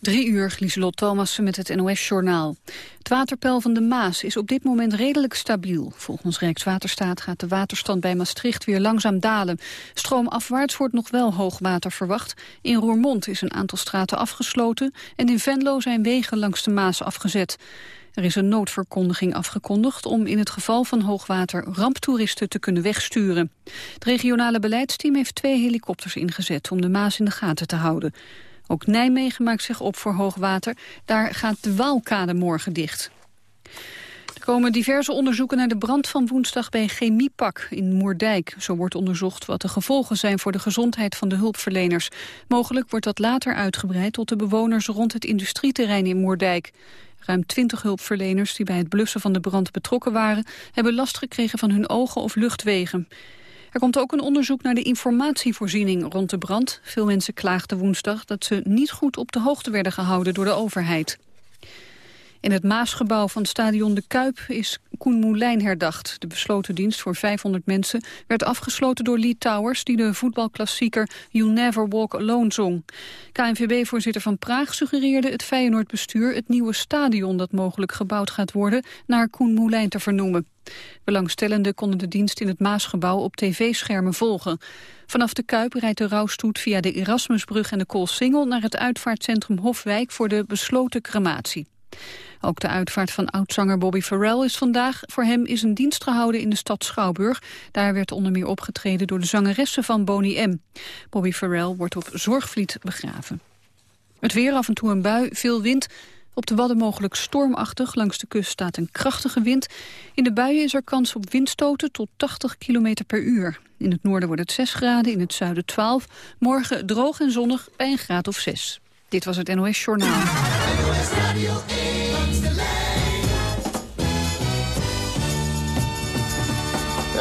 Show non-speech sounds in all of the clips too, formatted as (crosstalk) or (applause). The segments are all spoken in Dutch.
Drie uur, Lieselot Thomassen met het NOS-journaal. Het waterpeil van de Maas is op dit moment redelijk stabiel. Volgens Rijkswaterstaat gaat de waterstand bij Maastricht weer langzaam dalen. Stroomafwaarts wordt nog wel hoogwater verwacht. In Roermond is een aantal straten afgesloten... en in Venlo zijn wegen langs de Maas afgezet. Er is een noodverkondiging afgekondigd om in het geval van hoogwater ramptoeristen te kunnen wegsturen. Het regionale beleidsteam heeft twee helikopters ingezet om de Maas in de gaten te houden. Ook Nijmegen maakt zich op voor hoogwater. Daar gaat de Waalkade morgen dicht. Er komen diverse onderzoeken naar de brand van woensdag bij Chemiepak in Moerdijk. Zo wordt onderzocht wat de gevolgen zijn voor de gezondheid van de hulpverleners. Mogelijk wordt dat later uitgebreid tot de bewoners rond het industrieterrein in Moerdijk. Ruim twintig hulpverleners die bij het blussen van de brand betrokken waren... hebben last gekregen van hun ogen of luchtwegen. Er komt ook een onderzoek naar de informatievoorziening rond de brand. Veel mensen klaagden woensdag dat ze niet goed op de hoogte werden gehouden door de overheid. In het Maasgebouw van stadion De Kuip is Koen Moulijn herdacht. De besloten dienst voor 500 mensen werd afgesloten door Lee Towers... die de voetbalklassieker You Never Walk Alone zong. KNVB-voorzitter Van Praag suggereerde het Feyenoord-bestuur... het nieuwe stadion dat mogelijk gebouwd gaat worden... naar Koen Moulijn te vernoemen. Belangstellenden konden de dienst in het Maasgebouw op tv-schermen volgen. Vanaf de Kuip rijdt de rouwstoet via de Erasmusbrug en de Koolsingel... naar het uitvaartcentrum Hofwijk voor de besloten crematie. Ook de uitvaart van oudzanger Bobby Farrell is vandaag. Voor hem is een dienst gehouden in de stad Schouwburg. Daar werd onder meer opgetreden door de zangeressen van Boney M. Bobby Farrell wordt op Zorgvliet begraven. Het weer af en toe een bui, veel wind. Op de Wadden mogelijk stormachtig. Langs de kust staat een krachtige wind. In de buien is er kans op windstoten tot 80 km per uur. In het noorden wordt het 6 graden, in het zuiden 12. Morgen droog en zonnig bij een graad of 6. Dit was het NOS Journaal. Radio A. Amsterdam.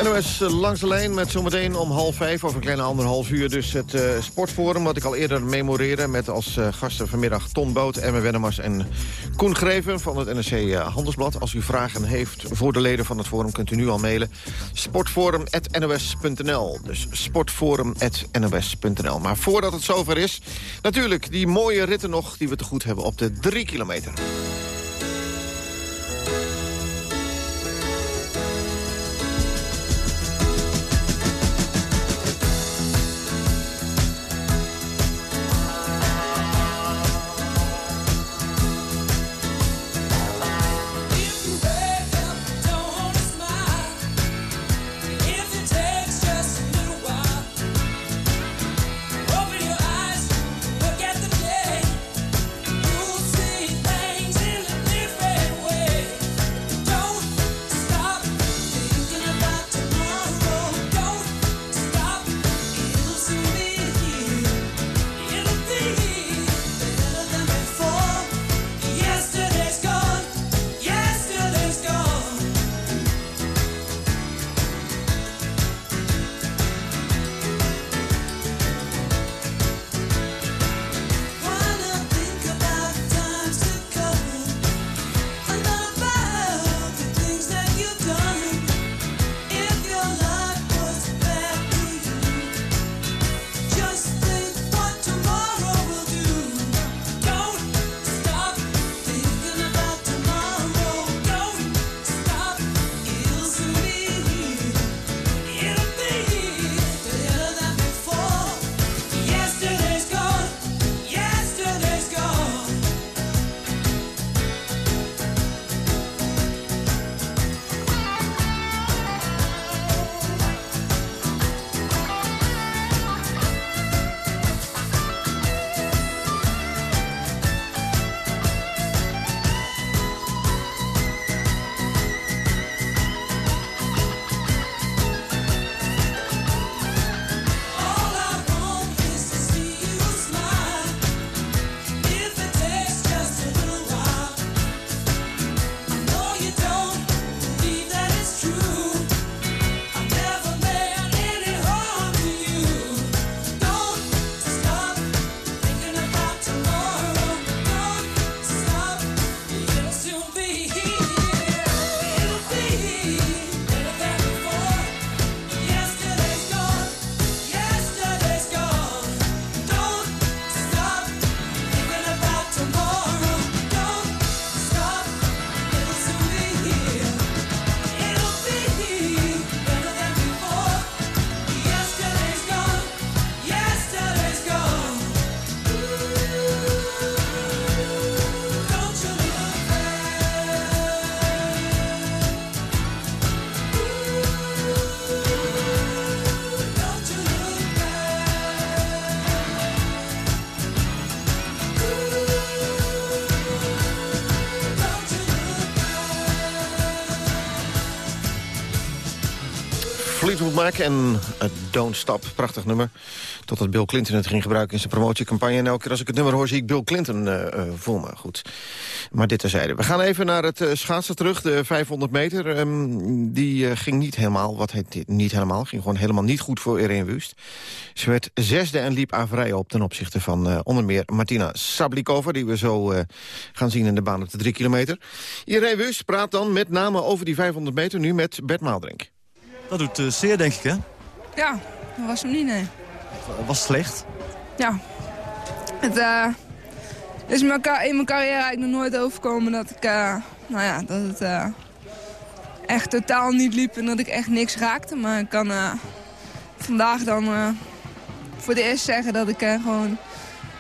NOS eh, langs de lijn met zometeen om half vijf, of een kleine anderhalf uur... dus het uh, sportforum, wat ik al eerder memoreerde... met als uh, gasten vanmiddag Ton Boot, Emme Wennemars en Koen Greven... van het NRC Handelsblad. Als u vragen heeft voor de leden van het forum, kunt u nu al mailen. sportforum.nos.nl Dus sportforum.nos.nl Maar voordat het zover is, natuurlijk die mooie ritten nog... die we te goed hebben op de drie kilometer. Maken. En uh, Don't Stop, prachtig nummer. Totdat Bill Clinton het ging gebruiken in zijn promotiecampagne. En elke keer als ik het nummer hoor, zie ik Bill Clinton uh, voor me. Goed. Maar dit terzijde. We gaan even naar het schaatsen terug, de 500 meter. Um, die ging niet helemaal, wat heet niet helemaal, ging gewoon helemaal niet goed voor Irene Wust. Ze werd zesde en liep averij op ten opzichte van onder meer Martina Sablikova... die we zo gaan zien in de baan op de drie kilometer. Irene Wust praat dan met name over die 500 meter nu met Bert Maaldrink. Dat doet uh, zeer, denk ik, hè? Ja, dat was hem niet, nee. Was slecht? Ja. Het uh, is in mijn, carrière eigenlijk nog nooit overkomen dat ik, uh, nou ja, dat het echt totaal niet liep en dat ik echt niks raakte. Maar ik kan vandaag dan voor het eerst zeggen dat ik gewoon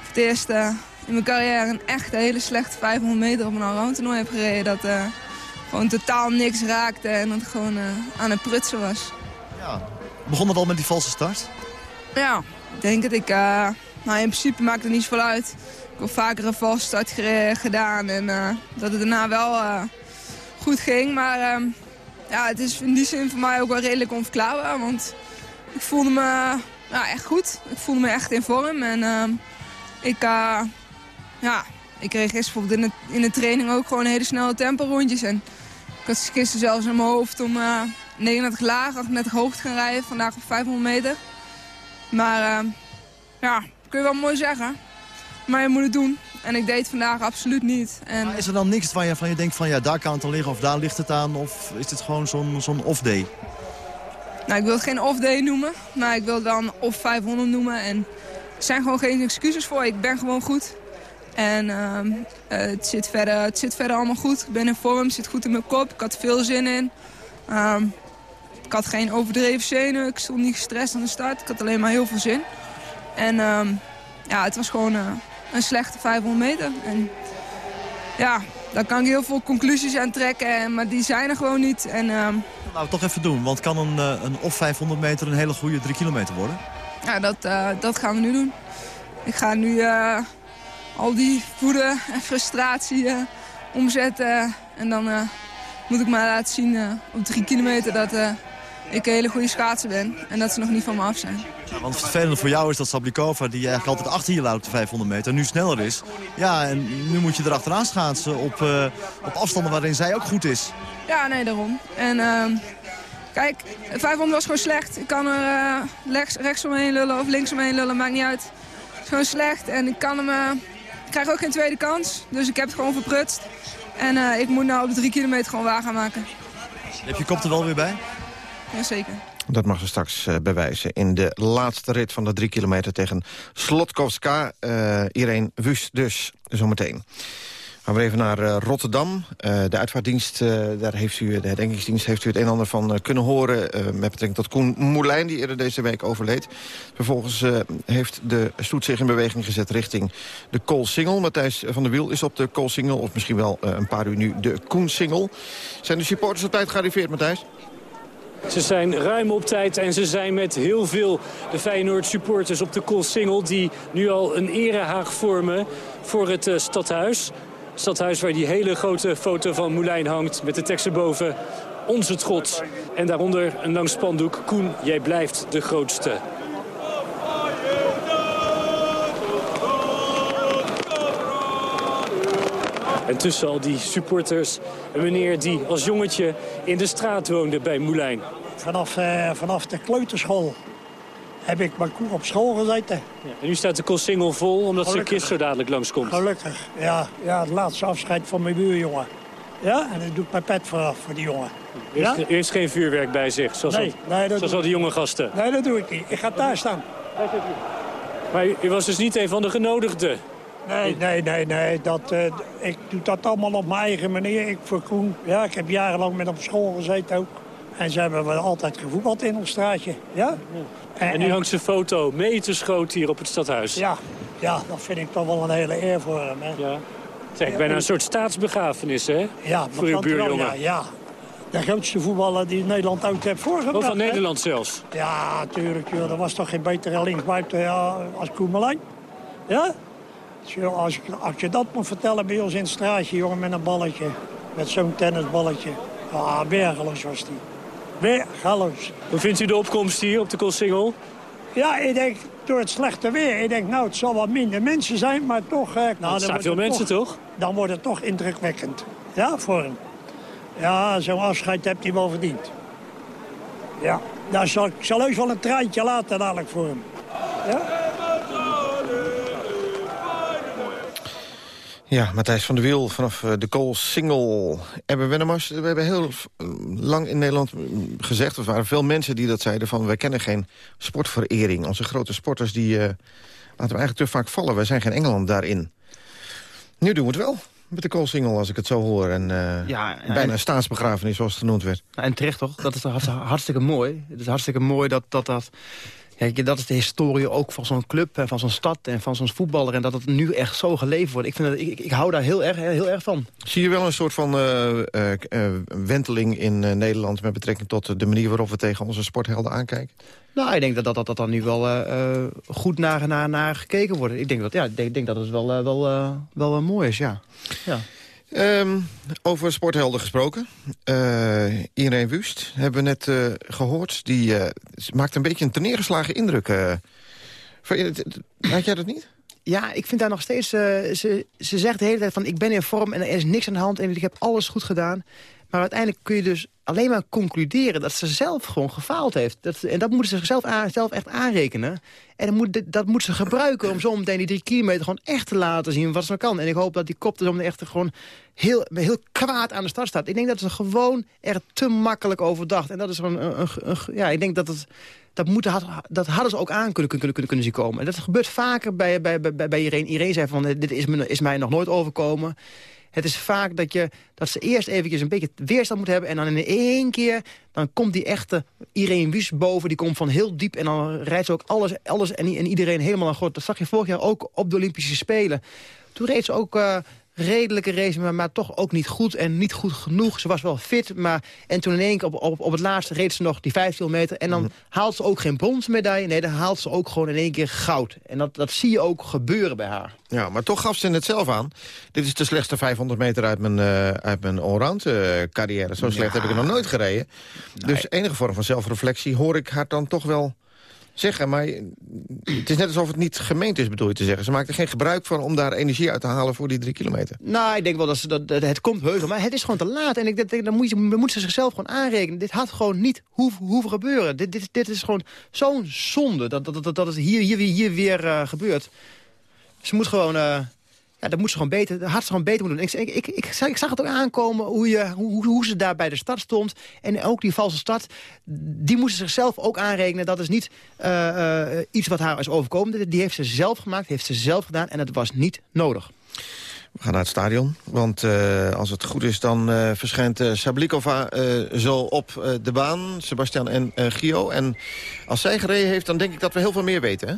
voor het eerst in mijn carrière een echt hele slechte 500 meter op een allround toernooi heb gereden. Dat, gewoon totaal niks raakte en dat het gewoon uh, aan het prutsen was. Ja. Begon het al met die valse start? Ja, ik denk het. Ik, uh, nou, in principe maakt het niet zoveel uit. Ik heb vaker een valse start gedaan en uh, dat het daarna wel goed ging. Maar ehm, ja, het is in die zin voor mij ook wel redelijk onverklaarbaar. Want ik voelde me ja, echt goed. Ik voelde me echt in vorm. En ehm, ik, ja, ik kreeg gisteren bijvoorbeeld in de, in de training ook gewoon hele snelle tempo rondjes. En ik had gisteren zelfs in mijn hoofd om uh, 39 laag, 38 hoog te gaan rijden. Vandaag op 500 meter. Maar uh, ja, kun je wel mooi zeggen. Maar je moet het doen. En ik deed het vandaag absoluut niet. En... Maar is er dan niks waar je, van je denkt van ja, daar kan het al liggen of daar ligt het aan? Of is het gewoon zo'n zo'n off-day? Nou, ik wil het geen off-day noemen. Maar ik wil het wel een off-500 noemen. En er zijn gewoon geen excuses voor. Ik ben gewoon goed. En uh, het, zit verder, het zit verder allemaal goed. Ik ben in vorm, het zit goed in mijn kop. Ik had veel zin in. Uh, ik had geen overdreven zenuwen. Ik stond niet gestrest aan de start. Ik had alleen maar heel veel zin. En uh, ja, het was gewoon uh, een slechte 500 meter. En ja, daar kan ik heel veel conclusies aan trekken. Maar die zijn er gewoon niet. En, ehm, Laten we toch even doen. Want kan een, eh, een of 500 meter een hele goede 3 kilometer worden? Ja, dat, dat gaan we nu doen. Ik ga nu al die woede en frustratie uh, omzetten. En dan uh, moet ik maar laten zien uh, op drie kilometer dat ik een hele goede schaatser ben. En dat ze nog niet van me af zijn. Ja, want het vervelende voor jou is dat Sablikova, die eigenlijk altijd achter je laat op de 500 meter, nu sneller is. Ja, en nu moet je erachteraan schaatsen op, op afstanden waarin zij ook goed is. Ja, nee, daarom. En ehm, kijk, 500 was gewoon slecht. Ik kan er rechts, rechts omheen lullen of links omheen lullen, maakt niet uit. Het is gewoon slecht en ik kan hem ik krijg ook geen tweede kans, dus ik heb het gewoon verprutst. En uh, ik moet nou op de drie kilometer gewoon waar gaan maken. Heb je kop er wel weer bij? Jazeker. Dat mag ze straks uh, bewijzen in de laatste rit van de drie kilometer tegen Slotkovska. Uh, Irene Wust dus, zometeen. Gaan we even naar uh, Rotterdam. Uh, de uitvaartdienst, uh, daar heeft u, de herdenkingsdienst, heeft u het een en ander van kunnen horen... met betrekking tot Koen Moulijn, die eerder deze week overleed. Vervolgens heeft de stoet zich in beweging gezet richting de Koolsingel. Matthijs van der Wiel is op de Koolsingel, of misschien wel een paar uur nu de Koensingel. Zijn de supporters op tijd gearriveerd, Matthijs? Ze zijn ruim op tijd en ze zijn met heel veel de Feyenoord supporters op de Koolsingel... die nu al een erehaag vormen voor het stadhuis stadhuis waar die hele grote foto van Moulijn hangt... met de tekst erboven, onze trots. En daaronder een lang spandoek, Koen, jij blijft de grootste. En tussen al die supporters een meneer die als jongetje in de straat woonde bij Moulijn. Vanaf, uh, vanaf de kleuterschool heb ik mijn koe op school gezeten. Ja, en nu staat de koolsingel vol omdat zijn kist zo dadelijk langskomt. Gelukkig, ja. ja. Het laatste afscheid van mijn buurjongen. Ja, en ik doe mijn pet voor, voor die jongen. U heeft, ja? geen vuurwerk bij zich, zoals, nee, al, nee, dat zoals al die jonge gasten? Nee, dat doe ik niet. Ik ga daar staan. Maar u, was dus niet een van de genodigden? Nee, nee, nee, nee. Dat, uh, ik doe dat allemaal op mijn eigen manier. Ik voor Koen. Ja, ik heb jarenlang met hem op school gezeten ook. En ze hebben altijd gevoetbald in ons straatje. Ja? En, en nu hangt zijn foto metersgroot hier op het stadhuis. Ja, ja, dat vind ik toch wel een hele eer voor hem. Hè. Ja. Zeg, bijna een soort staatsbegrafenis, hè? Ja, voor uw buurjongen. Ja, ja, de grootste voetballer die Nederland uit heeft voorgebracht. Oh, van Nederland zelfs? Ja, natuurlijk. Joh. Er was toch geen betere linksbuiten ja, als Koemelijn? Ja? Als je, als je dat moet vertellen bij ons in het straatje, jongen, met een balletje. Met zo'n tennisballetje. Ja, bergeloos was die. Weer. Hoe vindt u de opkomst hier op de Koolsingel? Ja, ik denk door het slechte weer. Ik denk, nou, het zal wat minder mensen zijn, maar toch... Eh, nou, er zijn veel mensen, toch? Dan wordt het toch indrukwekkend. Ja, voor hem. Ja, zo'n afscheid hebt hij wel verdiend. Ja, daar zal, ik zal heus wel een treintje laten dadelijk voor hem. Ja? Ja, Matthijs van der Wiel vanaf eh, de Kool Single. Ebbe Wennemars, we hebben heel lang in Nederland mm, gezegd... er waren veel mensen die dat zeiden van... wij kennen geen sportverering. Onze grote sporters die uh, laten we eigenlijk te vaak vallen. Wij zijn geen Engeland daarin. Nu doen we het wel met de Kool Single, als ik het zo hoor. En uh, ja, bijna een staatsbegrafenis, zoals het genoemd werd. En terecht toch? Dat is hartstikke mooi. Het is hartstikke mooi dat dat... dat Kijk, dat is de historie ook van zo'n club en van zo'n stad en van zo'n voetballer. En dat het nu echt zo geleefd wordt. Ik, vind dat, ik, ik hou daar heel erg, heel erg van. Zie je wel een soort van uh, uh, wenteling in Nederland... met betrekking tot de manier waarop we tegen onze sporthelden aankijken? Nou, ik denk dat dat, dat, dat dan nu wel goed naar, naar, naar gekeken wordt. Ik denk dat, ja, ik denk, denk dat het wel, wel, wel mooi is, ja. ja. Um, over sporthelden gesproken. Uh, Irene Wust hebben we net uh, gehoord. Die uh, maakt een beetje een teneergeslagen indruk. Had jij dat niet? Ja, ik vind daar nog steeds... ze, ze zegt de hele tijd van ik ben in vorm en er is niks aan de hand... en ik heb alles goed gedaan. Maar uiteindelijk kun je dus alleen maar concluderen dat ze zelf gewoon gefaald heeft. Dat, en dat moeten ze zichzelf aan, zelf echt aanrekenen. En dat moet, dat moet ze gebruiken om zo meteen die drie kilometer gewoon echt te laten zien wat ze nou kan. En ik hoop dat die kop er echt gewoon heel, heel kwaad aan de start staat. Ik denk dat ze gewoon er te makkelijk over dacht. En dat is gewoon een, ja, ik denk dat het dat, moeten, dat hadden ze ook aan kunnen, kunnen, kunnen, kunnen zien komen. En dat gebeurt vaker bij, bij, bij, bij iedereen. Iedereen zei van, dit is, me, is mij nog nooit overkomen. Het is vaak dat, je, dat ze eerst eventjes een beetje weerstand moet hebben... en dan in één keer dan komt die echte Irene Wies boven. Die komt van heel diep en dan rijdt ze ook alles, alles en, en iedereen helemaal aan God. Dat zag je vorig jaar ook op de Olympische Spelen. Toen reed ze ook... Uh, redelijke race, maar, maar, toch ook niet goed en niet goed genoeg. Ze was wel fit, maar en toen in één keer op, op, op het laatste reed ze nog die 15 kilometer... en dan mm. haalt ze ook geen bronsmedaille, nee, dan haalt ze ook gewoon in één keer goud. En dat, dat zie je ook gebeuren bij haar. Ja, maar toch gaf ze het zelf aan. Dit is de slechtste 500 meter uit mijn, uh, uit mijn allround uh, carrière. Zo slecht heb ik er nog nooit gereden. Dus enige vorm van zelfreflectie hoor ik haar dan toch wel zeggen. Maar het is net alsof het niet gemeend is, bedoel je te zeggen. Ze maakt er geen gebruik van om daar energie uit te halen voor die drie kilometer. Nou, ik denk wel dat, ze, dat, het komt heus maar het is gewoon te laat. En ik denk, dan moet, ze zichzelf gewoon aanrekenen. Dit had gewoon niet hoeven, hoeven gebeuren. Dit, dit, is gewoon zo'n zonde dat, dat, dat, dat het hier, hier, hier weer uh, gebeurt. Ze moet gewoon... Uh, ja, dat moet ze gewoon beter, dat had ze gewoon beter moeten doen. Ik, ik, ik, zag het ook aankomen hoe, je, hoe, hoe ze daar bij de stad stond. En ook die valse stad, die moest zichzelf ook aanrekenen. Dat is niet uh, uh, iets wat haar is overkomen. Die heeft ze zelf gemaakt, heeft ze zelf gedaan. En het was niet nodig. We gaan naar het stadion, want uh, als het goed is... dan verschijnt Sablikova zo op de baan, Sebastian en Gio. En als zij gereden heeft, dan denk ik dat we heel veel meer weten, hè?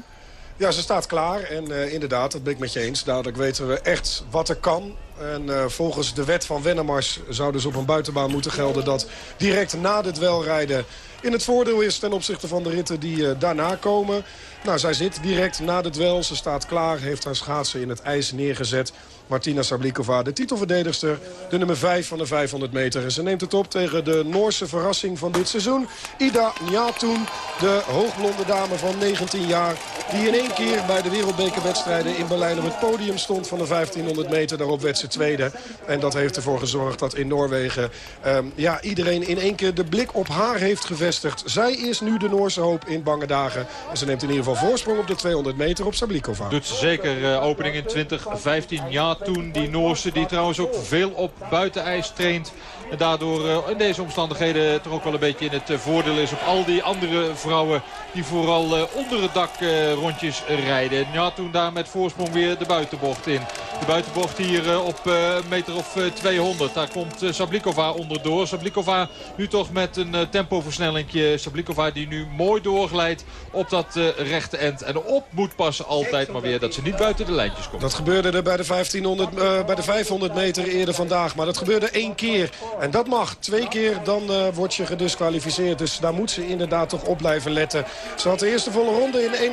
Ja, ze staat klaar. En uh, inderdaad, dat ben ik met je eens. Dadelijk weten we echt wat er kan. En uh, volgens de wet van Wennemars zou dus op een buitenbaan moeten gelden... dat direct na dit welrijden in het voordeel is ten opzichte van de ritten die uh, daarna komen. Nou, zij zit direct na de dwel. Ze staat klaar, heeft haar schaatsen in het ijs neergezet. Martina Sablikova, de titelverdedigster. De nummer 5 van de 500 meter. En ze neemt het op tegen de Noorse verrassing van dit seizoen. Ida Njatoen, de hoogblonde dame van 19 jaar. Die in één keer bij de wereldbekerwedstrijden in Berlijn op het podium stond van de 1500 meter. Daarop werd ze tweede. En dat heeft ervoor gezorgd dat in Noorwegen um, ja, iedereen in één keer de blik op haar heeft gevestigd. Zij is nu de Noorse hoop in bange dagen. En ze neemt in ieder geval voorsprong op de 200 meter op Sablikova. Doet ze zeker uh, opening in 2015. Ja, toen. Die Noorse die trouwens ook veel op buitenijs traint. En daardoor uh, in deze omstandigheden toch ook wel een beetje in het uh, voordeel is op al die andere vrouwen die vooral uh, onder het dak rondjes rijden. Ja, toen daar met voorsprong weer de buitenbocht in. De buitenbocht hier op meter of 200. Daar komt Sablikova onderdoor. Sablikova nu toch met een tempoversnellingje. Sablikova die nu mooi doorglijdt op dat rechte end. En op moet passen altijd maar weer dat ze niet buiten de lijntjes komt. Dat gebeurde er bij de 1500, bij de 500 meter eerder vandaag. Maar dat gebeurde één keer. En dat mag. Twee keer dan uh, word je gedisqualificeerd. Dus daar moet ze inderdaad toch op blijven letten. Ze had de eerste volle ronde in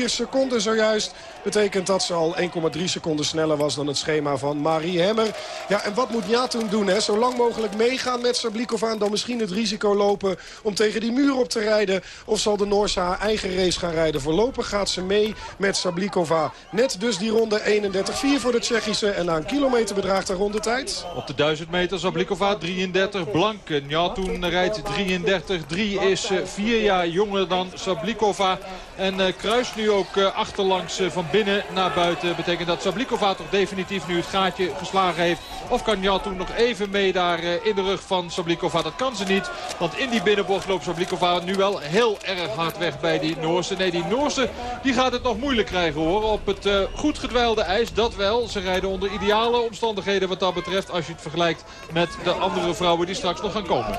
31,4 seconden zojuist. Betekent dat ze al 1,3 seconden sneller was dan het schema van Marie Hemmer. Ja, en wat moet Njatun doen? Hè? Zo lang mogelijk meegaan met Sablikova en dan misschien het risico lopen om tegen die muur op te rijden. Of zal de Noorse haar eigen race gaan rijden? Voorlopig gaat ze mee met Sablikova. Net dus die ronde 31-4 voor de Tsjechische. En na een kilometer bedraagt de rondetijd. Op de 1000 meter Sablikova 33 blank. Njatun rijdt 33. 3 is 4 eh, jaar jonger dan Sablikova. En uh, kruist nu ook uh, achterlangs uh, van binnen naar buiten. Betekent dat Sablikova toch definitief nu het gaatje geslagen heeft. Of kan Njatun nog even mee daar in de rug van Sablikova? Dat kan ze niet. Want in die binnenbocht loopt Sablikova nu wel heel erg hard weg bij die Noorse. Nee, die Noorse die gaat het nog moeilijk krijgen hoor. Op het goed gedwijlde ijs, dat wel. Ze rijden onder ideale omstandigheden wat dat betreft. Als je het vergelijkt met de andere vrouwen die straks nog gaan komen.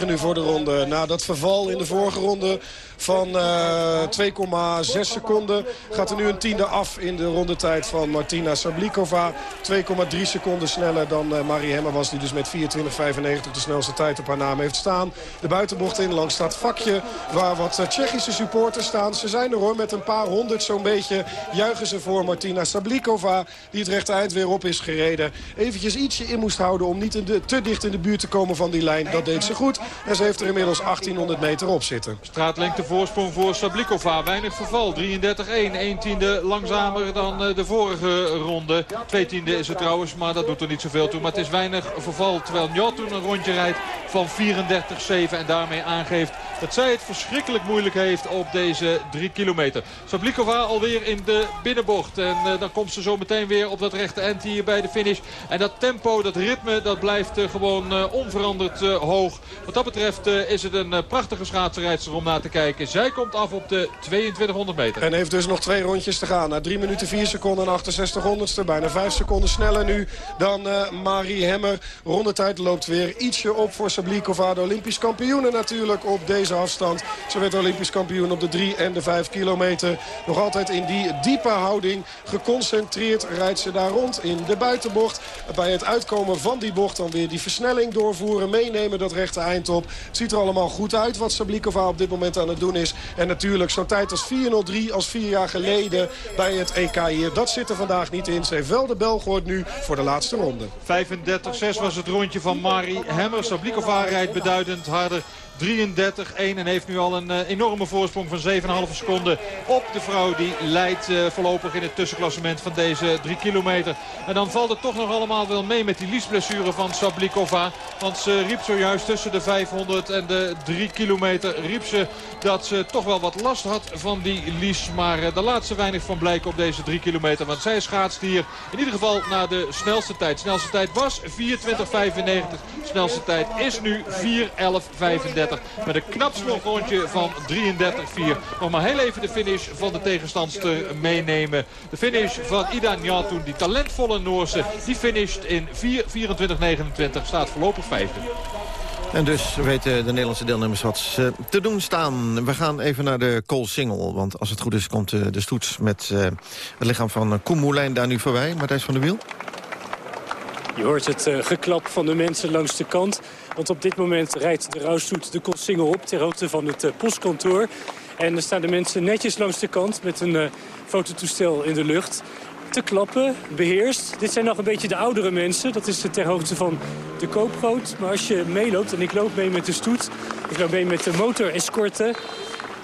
32-9 nu voor de ronde. Na dat verval in de vorige ronde van uh, 2,6 seconden. Gaat er nu een tiende af in de rondetijd van Martina Sablikova. 2,3 seconden sneller dan uh, Marie Hemmer was. Die dus met 24,95 de snelste tijd op haar naam heeft staan. De buitenbocht in langs dat vakje waar wat uh, Tsjechische supporters staan. Ze zijn er hoor met een paar honderd zo'n beetje. Juichen ze voor Martina Sablikova. Die het rechte eind weer op is gereden. Eventjes ietsje in moest houden om niet in de, te dicht in de buurt te komen van die lijn. Dat deed ze goed. En ze heeft er inmiddels 1800 meter op zitten. Straatlengte voorsprong voor Sablikova. Weinig verval. 33-1. 1 tiende langzamer dan eh, de vorige ronde. 2 tiende is het trouwens, maar dat doet er niet zoveel toe. Maar het is weinig verval. Terwijl Njotun een rondje rijdt van 34-7. En daarmee aangeeft dat zij het verschrikkelijk moeilijk heeft op deze 3 kilometer. Sablikova alweer in de binnenbocht. En uh, dan komt ze zo meteen weer op dat rechte eind hier bij de finish. En dat tempo, dat ritme, dat blijft uh, gewoon onveranderd hoog. Wat dat betreft is het een prachtige schaatsrijdster om naar te kijken. Zij komt af op de 2200 meter. En heeft dus nog twee rondjes te gaan. Na 3 minuten 4 seconden en 68 honderdste. Bijna 5 seconden sneller nu dan uh, Marie Hemmer. Rondetijd loopt weer ietsje op voor Sablikova. De Olympisch kampioene natuurlijk op deze afstand. Ze werd Olympisch kampioen op de 3 en de 5 kilometer. Nog altijd in die diepe houding. Geconcentreerd rijdt ze daar rond in de buitenbocht. Bij het uitkomen van die bocht dan weer die versnelling doorvoeren. Meenemen dat rechte eind op. Ziet er allemaal goed uit wat Sablikova op dit moment aan het doen is. En natuurlijk zo'n tijd als 4.03 als vier jaar geleden bij het EK hier. Dat zit er vandaag niet in. Ze wel de bel gehoord nu voor de laatste ronde. 35-6 was het rondje van Mari Hemmer. Sablikova rijdt beduidend harder 33-1 en heeft nu al een uh, enorme voorsprong van 7,5 seconden op de vrouw. Die leidt uh, voorlopig in het tussenklassement van deze 3 kilometer. En dan valt het toch nog allemaal wel mee met die liesblessure van Sablikova. Want ze riep zojuist tussen de 500 en de 3 kilometer riep ze dat ze toch wel wat last had van die lies. Maar uh, daar laat ze weinig van blijken op deze 3 kilometer. Want zij schaatst hier in ieder geval naar de snelste tijd. Snelste tijd was 24.95. Snelste tijd is nu 4.11.35. Met een knap slotrondje van 33-4. Nog maar heel even de finish van de tegenstandster meenemen. De finish van Ida Njatun, die talentvolle Noorse. Die finisht in 4.24.29. Staat voorlopig vijfde. En dus weten de Nederlandse deelnemers wat ze te doen staan. We gaan even naar de Single, Want als het goed is, komt de stoets met uh, het lichaam van Koen Moulijn daar nu voorbij. Matthijs van der Wiel. Je hoort het uh, geklap van de mensen langs de kant. Want op dit moment rijdt de rouwstoet de Koolsingel op... ter hoogte van het uh, postkantoor. En er staan de mensen netjes langs de kant met een uh, fototoestel in de lucht te klappen, beheerst. Dit zijn nog een beetje de oudere mensen. Dat is ter hoogte van de koopgoot. Maar als je meeloopt, en ik loop mee met de stoet... ik loop mee met de motorescorte...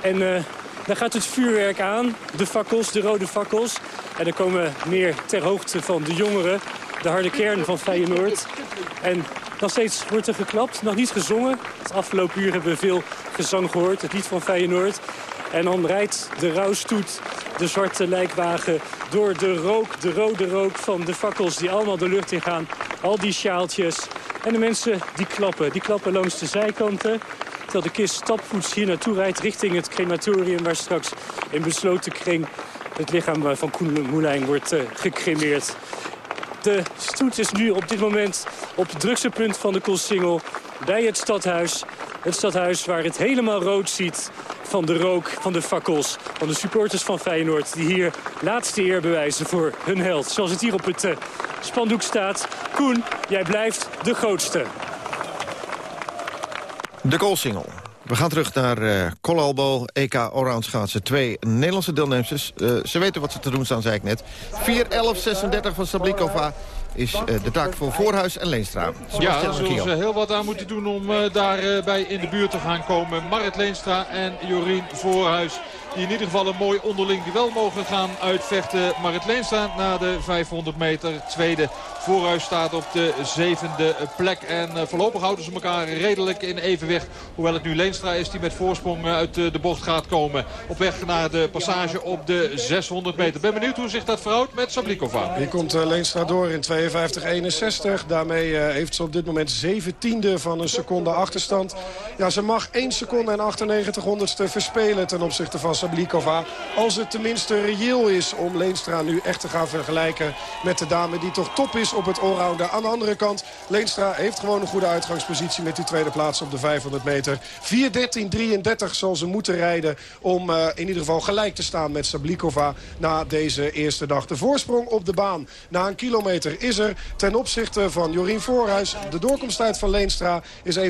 en uh, dan gaat het vuurwerk aan, de fakkels, de rode fakkels. En dan komen meer ter hoogte van de jongeren, de harde kern van Feyenoord. En nog steeds wordt er geklapt, nog niet gezongen. Het afgelopen uur hebben we veel gezang gehoord, het lied van Feyenoord. En dan rijdt de rouwstoet, de zwarte lijkwagen, door de rook, de rode rook van de fakkels die allemaal de lucht in gaan. Al die sjaaltjes. En de mensen die klappen, die klappen langs de zijkanten. Terwijl de kist stapvoets hier naartoe rijdt richting het crematorium... waar straks in besloten kring het lichaam van Koen Moulijn wordt uh, gecremeerd. De stoet is nu op dit moment op het drukste punt van de Koolsingel bij het stadhuis. Het stadhuis waar het helemaal rood ziet van de rook, van de fakkels... van de supporters van Feyenoord die hier laatste eer bewijzen voor hun held. Zoals het hier op het uh, spandoek staat. Koen, jij blijft de grootste. De Koolsingel. We gaan terug naar uh, Colalbo, EK Allround schaatsen. Twee Nederlandse deelnemers. Uh, ze weten wat ze te doen staan, zei ik net. 4-11-36 van Sablikova is uh, de taak voor Voorhuis en Leenstra. Ja, daar zullen ze heel wat aan moeten doen om daarbij in de buurt te gaan komen. Marit Leenstra en Jorien Voorhuis. Die in ieder geval een mooi onderling duel mogen gaan uitvechten. Marit Leenstra na de 500 meter. Tweede Voorhuis staat op de zevende plek. En uh, voorlopig houden ze elkaar redelijk in evenwicht. Hoewel het nu Leenstra is die met voorsprong uit de bocht gaat komen. Op weg naar de passage op de 600 meter. Ben benieuwd hoe zich dat verhoudt met Sablikova. Hier komt Leenstra door in 52-61. Daarmee heeft ze op dit moment 17e van een seconde achterstand. Ja, ze mag 1 seconde en 98 honderdste verspelen ten opzichte van Sablikova. Als het tenminste reëel is om Leenstra nu echt te gaan vergelijken met de dame die toch top is op het allrounder. Aan de andere kant, Leenstra heeft gewoon een goede uitgangspositie met die tweede plaats op de 500 meter. 4.13.33 zal ze moeten rijden om uh, in ieder geval gelijk te staan met Sablikova na deze eerste dag. De voorsprong op de baan na een kilometer is er ten opzichte van Jorien Voorhuis. De doorkomsttijd van Leenstra is 1.25.40.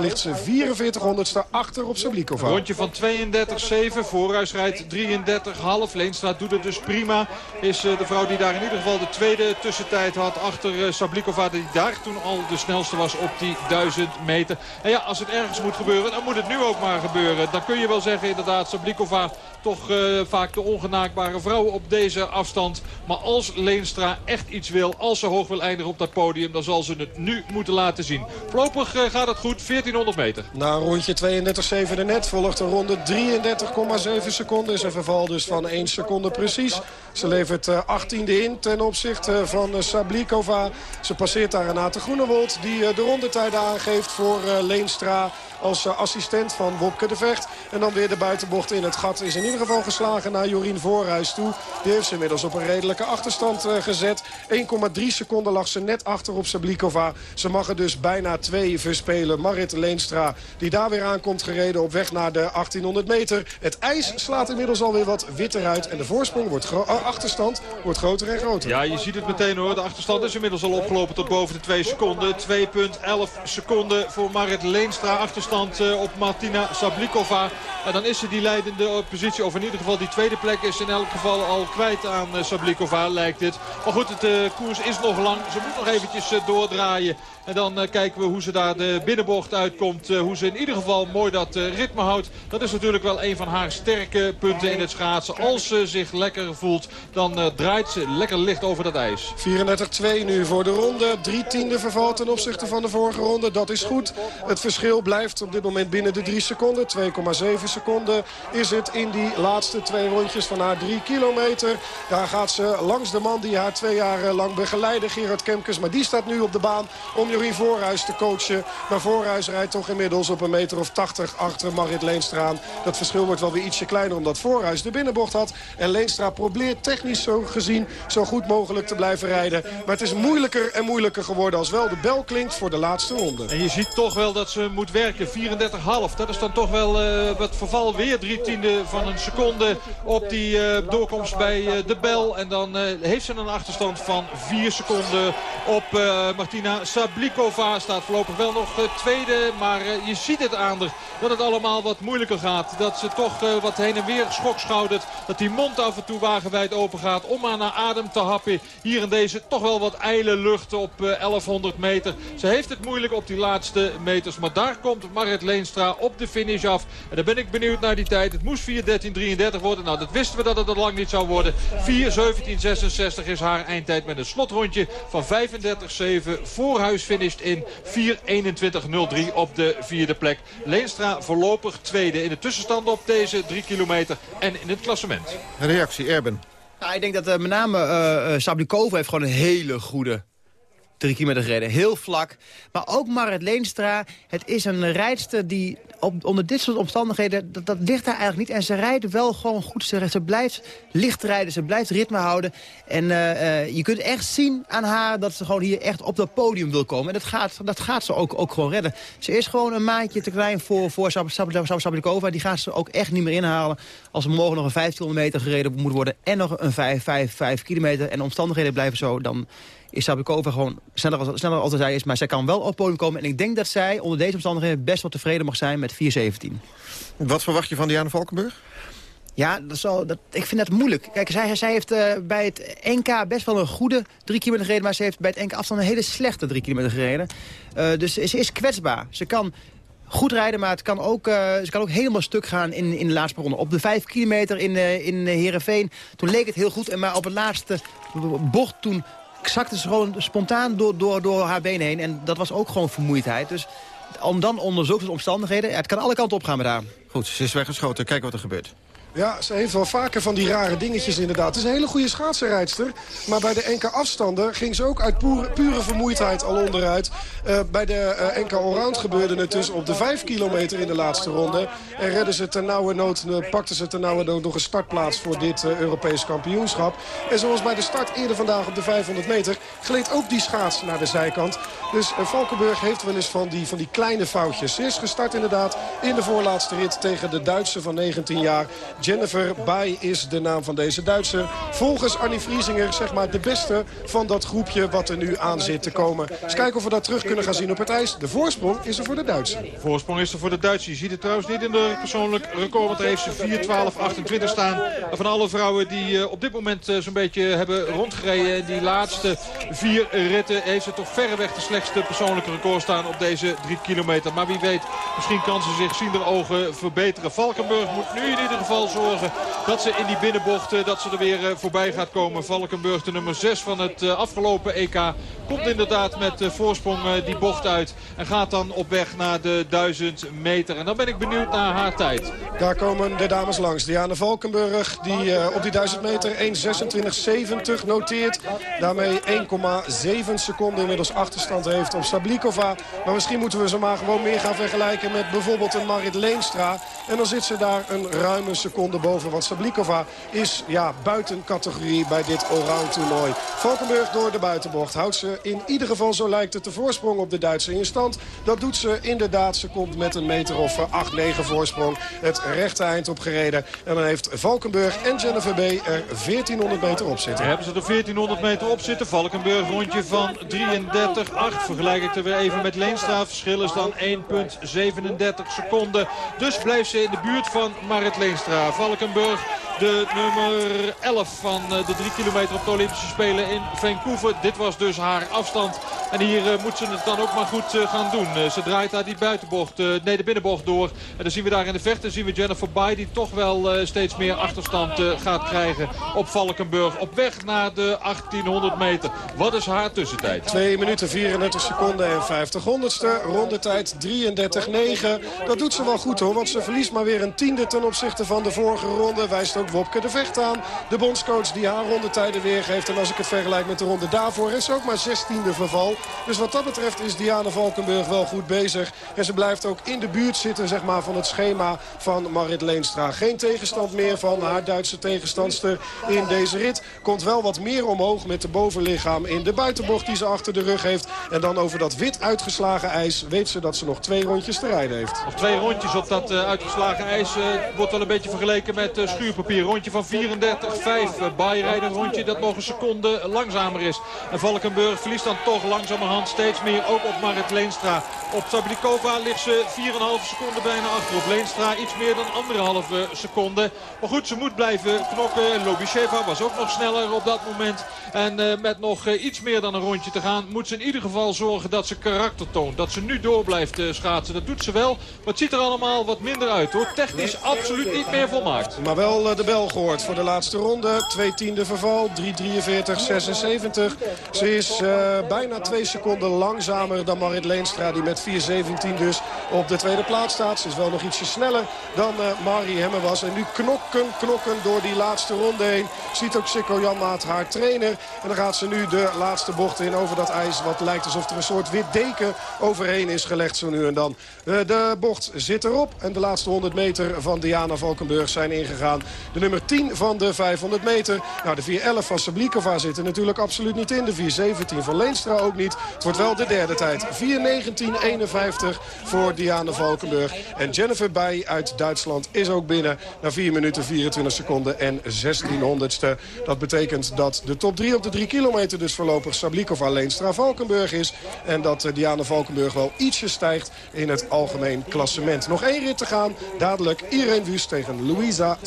Ligt ze 44 honderdste achter op Sablikova. Rondje van 32.7. Voorhuis rijdt 33,5. Leenstra doet het dus prima. Is uh, de vrouw die daar in ieder geval de tweede tussentijd had achter uh, Sablikova. Die daar toen al de snelste was op die 1000 meter. En ja, als het ergens moet gebeuren, dan moet het nu ook maar gebeuren. Dan kun je wel zeggen inderdaad, Sablikova toch uh, vaak de ongenaakbare vrouw op deze afstand. Maar als Leenstra echt iets wil, als ze hoog wil eindigen op dat podium... dan zal ze het nu moeten laten zien. Voorlopig uh, gaat het goed, 1400 meter. Na rondje 32,7 de net volgt een ronde 33,7 seconden. Is een verval dus van 1 seconde precies. Ze levert uh, 18e in ten opzichte van uh, Sablikova. Ze passeert daar Renate Groenewold die de rondetijden aangeeft voor Leenstra als assistent van Wopke de Vecht. En dan weer de buitenbocht in het gat is in ieder geval geslagen naar Jorien Voorhuis toe. Die heeft ze inmiddels op een redelijke achterstand gezet. 1,3 seconden lag ze net achter op Sablikova. Ze mag er dus bijna twee verspelen. Marit Leenstra die daar weer aankomt gereden op weg naar de 1800 meter. Het ijs slaat inmiddels alweer wat witter uit. En de voorsprong wordt achterstand wordt groter en groter. Ja, je ziet het meteen hoor. De achterstand is inmiddels al opgelopen tot boven de 2 seconden. 2,11 seconden voor Marit Leenstra. Achterstand uh, op Martina Sablikova. En dan is ze die leidende positie. Of in ieder geval die tweede plek is in elk geval al kwijt aan uh, Sablikova lijkt het. Maar goed, het uh, koers is nog lang. Ze moet nog eventjes doordraaien. En dan kijken we hoe ze daar de binnenbocht uitkomt. Hoe ze in ieder geval mooi dat ritme houdt. Dat is natuurlijk wel een van haar sterke punten in het schaatsen. Als ze zich lekker voelt, dan draait ze lekker licht over dat ijs. 34-2 nu voor de ronde. Drie tiende verval ten opzichte van de vorige ronde. Dat is goed. Het verschil blijft op dit moment binnen de 3 seconden. 2,7 seconden is het in die laatste twee rondjes van haar 3 kilometer. Daar gaat ze langs de man die haar twee jaar lang begeleidde, Gerard Kemkes. Maar die staat nu op de baan om Jorien Voorhuis te coachen. Maar Voorhuis rijdt toch inmiddels op een meter of 80 achter Marit Leenstra aan. Dat verschil wordt wel weer ietsje kleiner omdat Voorhuis de binnenbocht had. En Leenstra probeert technisch zo gezien zo goed mogelijk te blijven rijden. Maar het is moeilijker en moeilijker geworden als wel de bel klinkt voor de laatste ronde. En je ziet toch wel dat ze moet werken. 34,5. Dat is dan toch wel uh, wat verval. Weer drie tiende van een seconde op die uh, doorkomst bij uh, de bel. En dan heeft ze een achterstand van 4 seconden op Martina Sablikova. Staat voorlopig wel nog tweede. Maar je ziet het aan dat het allemaal wat moeilijker gaat. Dat ze toch wat heen en weer schokschoudert. Dat die mond af en toe wagenwijd open gaat om aan haar adem te happen. Hier in deze toch wel wat ijle lucht op 1100 meter. Ze heeft het moeilijk op die laatste meters. Maar daar komt Marit Leenstra op de finish af. En dan ben ik benieuwd naar die tijd. Het moest 4.13.33 worden. Nou, dat wisten we dat het er lang niet zou worden. 4.17.66 is haar eindtijd met een slotrondje van 35.7. Voorhuis finished in 4.21.03 op de vierde plek. Leenstra voorlopig tweede in de tussenstand op deze 3 kilometer en in het klassement. Reactie, Erben. Nou, ik denk dat uh, met name uh, heeft gewoon een hele goede drie kilometer gereden. Heel vlak. Maar ook Marit Leenstra. Het is een rijdster die op, onder dit soort omstandigheden... Dat, ligt daar eigenlijk niet. En ze rijdt wel gewoon goed. Ze, blijft licht rijden. Ze blijft ritme houden. En uh, uh, je kunt echt zien aan haar dat ze gewoon hier echt op dat podium wil komen. En dat gaat, dat gaat ze ook, ook gewoon redden. Ze is gewoon een maandje te klein voor, voor Sablikova. Die gaat ze ook echt niet meer inhalen. Als er morgen nog een 1500 meter gereden moet worden... en nog een 5, 5, 5 kilometer. En de omstandigheden blijven zo... dan is Sablikova gewoon sneller als, sneller als zij is. Maar zij kan wel op het podium komen. En ik denk dat zij onder deze omstandigheden best wel tevreden mag zijn met 4.17. Wat verwacht je van Diana Valkenburg? Ja, dat is al, dat, ik vind dat moeilijk. Kijk, zij, zij heeft uh, bij het NK best wel een goede drie kilometer gereden... maar ze heeft bij het NK afstand een hele slechte drie kilometer gereden. Uh, dus ze is kwetsbaar. Ze kan goed rijden, maar het kan ook, uh, ze kan ook helemaal stuk gaan in, in de laatste ronde. Op de vijf kilometer in, uh, in Heerenveen, toen leek het heel goed. Maar op het laatste bocht, toen zakte ze gewoon spontaan door, door, door haar benen heen. En dat was ook gewoon vermoeidheid. Dus om dan onder zulke omstandigheden, het kan alle kanten opgaan met haar. Goed, ze is weggeschoten. Kijk wat er gebeurt. Ja, ze heeft wel vaker van die rare dingetjes inderdaad. Het is een hele goede schaatsenrijdster. Maar bij de enkele afstanden ging ze ook uit pure, pure vermoeidheid al onderuit. Uh, bij de uh, NK Allround gebeurde het dus op de 5 kilometer in de laatste ronde. En redden ze ten nauwe nood, uh, pakten ze ten nauwe nood nog een startplaats voor dit Europees kampioenschap. En zoals bij de start eerder vandaag op de 500 meter gleed ook die schaats naar de zijkant. Dus Valkenburg heeft wel eens van die, van die kleine foutjes. Ze is gestart inderdaad in de voorlaatste rit tegen de Duitse van 19 jaar. Jennifer Bai is de naam van deze Duitser. Volgens Annie Vriesinger zeg maar de beste van dat groepje wat er nu aan zit te komen. Eens kijken of we dat terug kunnen gaan zien op het ijs. De voorsprong is er voor de Duitser. Voorsprong is er voor de Duitser. Je ziet het trouwens niet in de persoonlijk record. Want er heeft ze 4-12-28 staan. Van alle vrouwen die uh, op dit moment uh, zo'n beetje hebben rondgereden. In die laatste vier ritten heeft ze toch verreweg de slechtste persoonlijke record staan op deze drie kilometer. Maar wie weet, misschien kan ze zich zien de ogen verbeteren. Valkenburg moet nu in ieder geval zorgen dat ze in die binnenbochten dat ze er weer eh, voorbij gaat komen. Valkenburg, de nummer 6 van het eh, afgelopen EK, komt inderdaad met voorsprong eh, die bocht uit. En gaat dan op weg naar de 1000 meter. En dan ben ik benieuwd naar haar tijd. Daar komen de dames langs. Diana Valkenburg die op die 1000 meter 1.26.70 noteert. Daarmee 1,7 seconden inmiddels achterstand heeft op Sablikova. Maar misschien moeten we ze maar gewoon meer gaan vergelijken met bijvoorbeeld een Marit Leenstra. En dan zit ze daar een ruime seconde boven. Want Sablikova is ja, buiten categorie bij dit allround toernooi. Valkenburg door de buitenbocht houdt ze in ieder geval, zo lijkt het, de voorsprong op de Duitse in stand. Dat doet ze inderdaad. Ze komt met een meter of 8-9 voorsprong het rechte eind opgereden. En dan heeft Valkenburg en Jennifer B. er 1400 meter op zitten. Hebben ze er 1400 meter op zitten. Valkenburg rondje van 33-8. Vergelijk ik er weer even met Leenstra. Verschil is dan 1,37 seconden. Dus blijft ze in de buurt van Marit Leenstra. Valkenburg de nummer 11 van eh, de 3 kilometer op de Olympische Spelen in Vancouver. Dit was dus haar afstand. En hier uh, moet ze het dan ook maar goed uh, gaan doen. Ze draait daar die buitenbocht, nee de binnenbocht door. En dan zien we daar in de vechten zien we Jennifer Bay die toch wel steeds meer achterstand gaat krijgen op Valkenburg. Op weg naar de 1800 meter. Wat is haar tussentijd? 2 minuten 34 seconden en 50 honderdste. Rondetijd 33-9. Dat doet ze wel goed hoor, want ze verliest maar weer een tiende ten opzichte van de vorige ronde. Wijst ook Wopke de Vecht aan. De bondscoach die haar rondetijden weergeeft. En als ik het vergelijk met de ronde daarvoor is ook maar 16e verval. Dus wat dat betreft is Diana Valkenburg wel goed bezig. En ze blijft ook in de buurt zitten zeg maar, van het schema van Marit Leenstra. Geen tegenstand meer van haar Duitse tegenstandster in deze rit. Komt wel wat meer omhoog met de bovenlichaam in de buitenbocht die ze achter de rug heeft. En dan over dat wit uitgeslagen ijs weet ze dat ze nog twee rondjes te rijden heeft. Nog twee rondjes op dat uh, uitgeslagen ijs uh, wordt wel een beetje vergeleken met uh, schuurpapier. Rondje van 34-5. Bayrijden een rondje dat nog een seconde langzamer is. En Valkenburg verliest dan toch langzamerhand steeds meer. Ook op Marit Leenstra. Op Sablikova ligt ze 4,5 seconden bijna achter. Op Leenstra iets meer dan anderhalve seconde. Maar goed, ze moet blijven knokken. Lobisheva was ook nog sneller op dat moment. En uh, met nog uh, iets meer dan een rondje te gaan... moet ze in ieder geval zorgen dat ze karakter toont. Dat ze nu door blijft schaatsen. Dat doet ze wel. Maar het ziet er allemaal wat minder uit hoor. Technisch absoluut niet meer volmaakt. Maar wel de bel gehoord voor de laatste ronde. Twee tiende verval, 3.43, 76. Ze is uh, bijna twee seconden langzamer dan Marit Leenstra... die met 4.17 dus op de tweede plaats staat. Ze is wel nog ietsje sneller dan uh, Marie Hemme was. En nu knokken, knokken door die laatste ronde heen. Ziet ook Sikko Janmaat haar trainer. En dan gaat ze nu de laatste bocht in over dat ijs. Wat lijkt alsof er een soort wit deken overheen is gelegd zo nu en dan. Uh, de bocht zit erop. En de laatste 100 meter van Diana Valkenburg zijn ingegaan. De nummer 10 van de 500 meter. Nou, de 4.11 van Sablikova zit er natuurlijk absoluut niet in. De 4.17 van Leenstra ook niet. Het wordt wel de derde tijd. 4.19.51 voor Diana Valkenburg. En Jennifer Bij uit Duitsland is ook binnen na 4 minuten 24 seconden en 16 honderdste. Dat betekent dat de top 3 op de 3 kilometer dus voorlopig Sablikova, Leenstra, Valkenburg is. En dat eh, Diana Valkenburg wel ietsje stijgt in het algemeen klassement. Nog één rit te gaan. Dadelijk Irene Wust tegen Luisa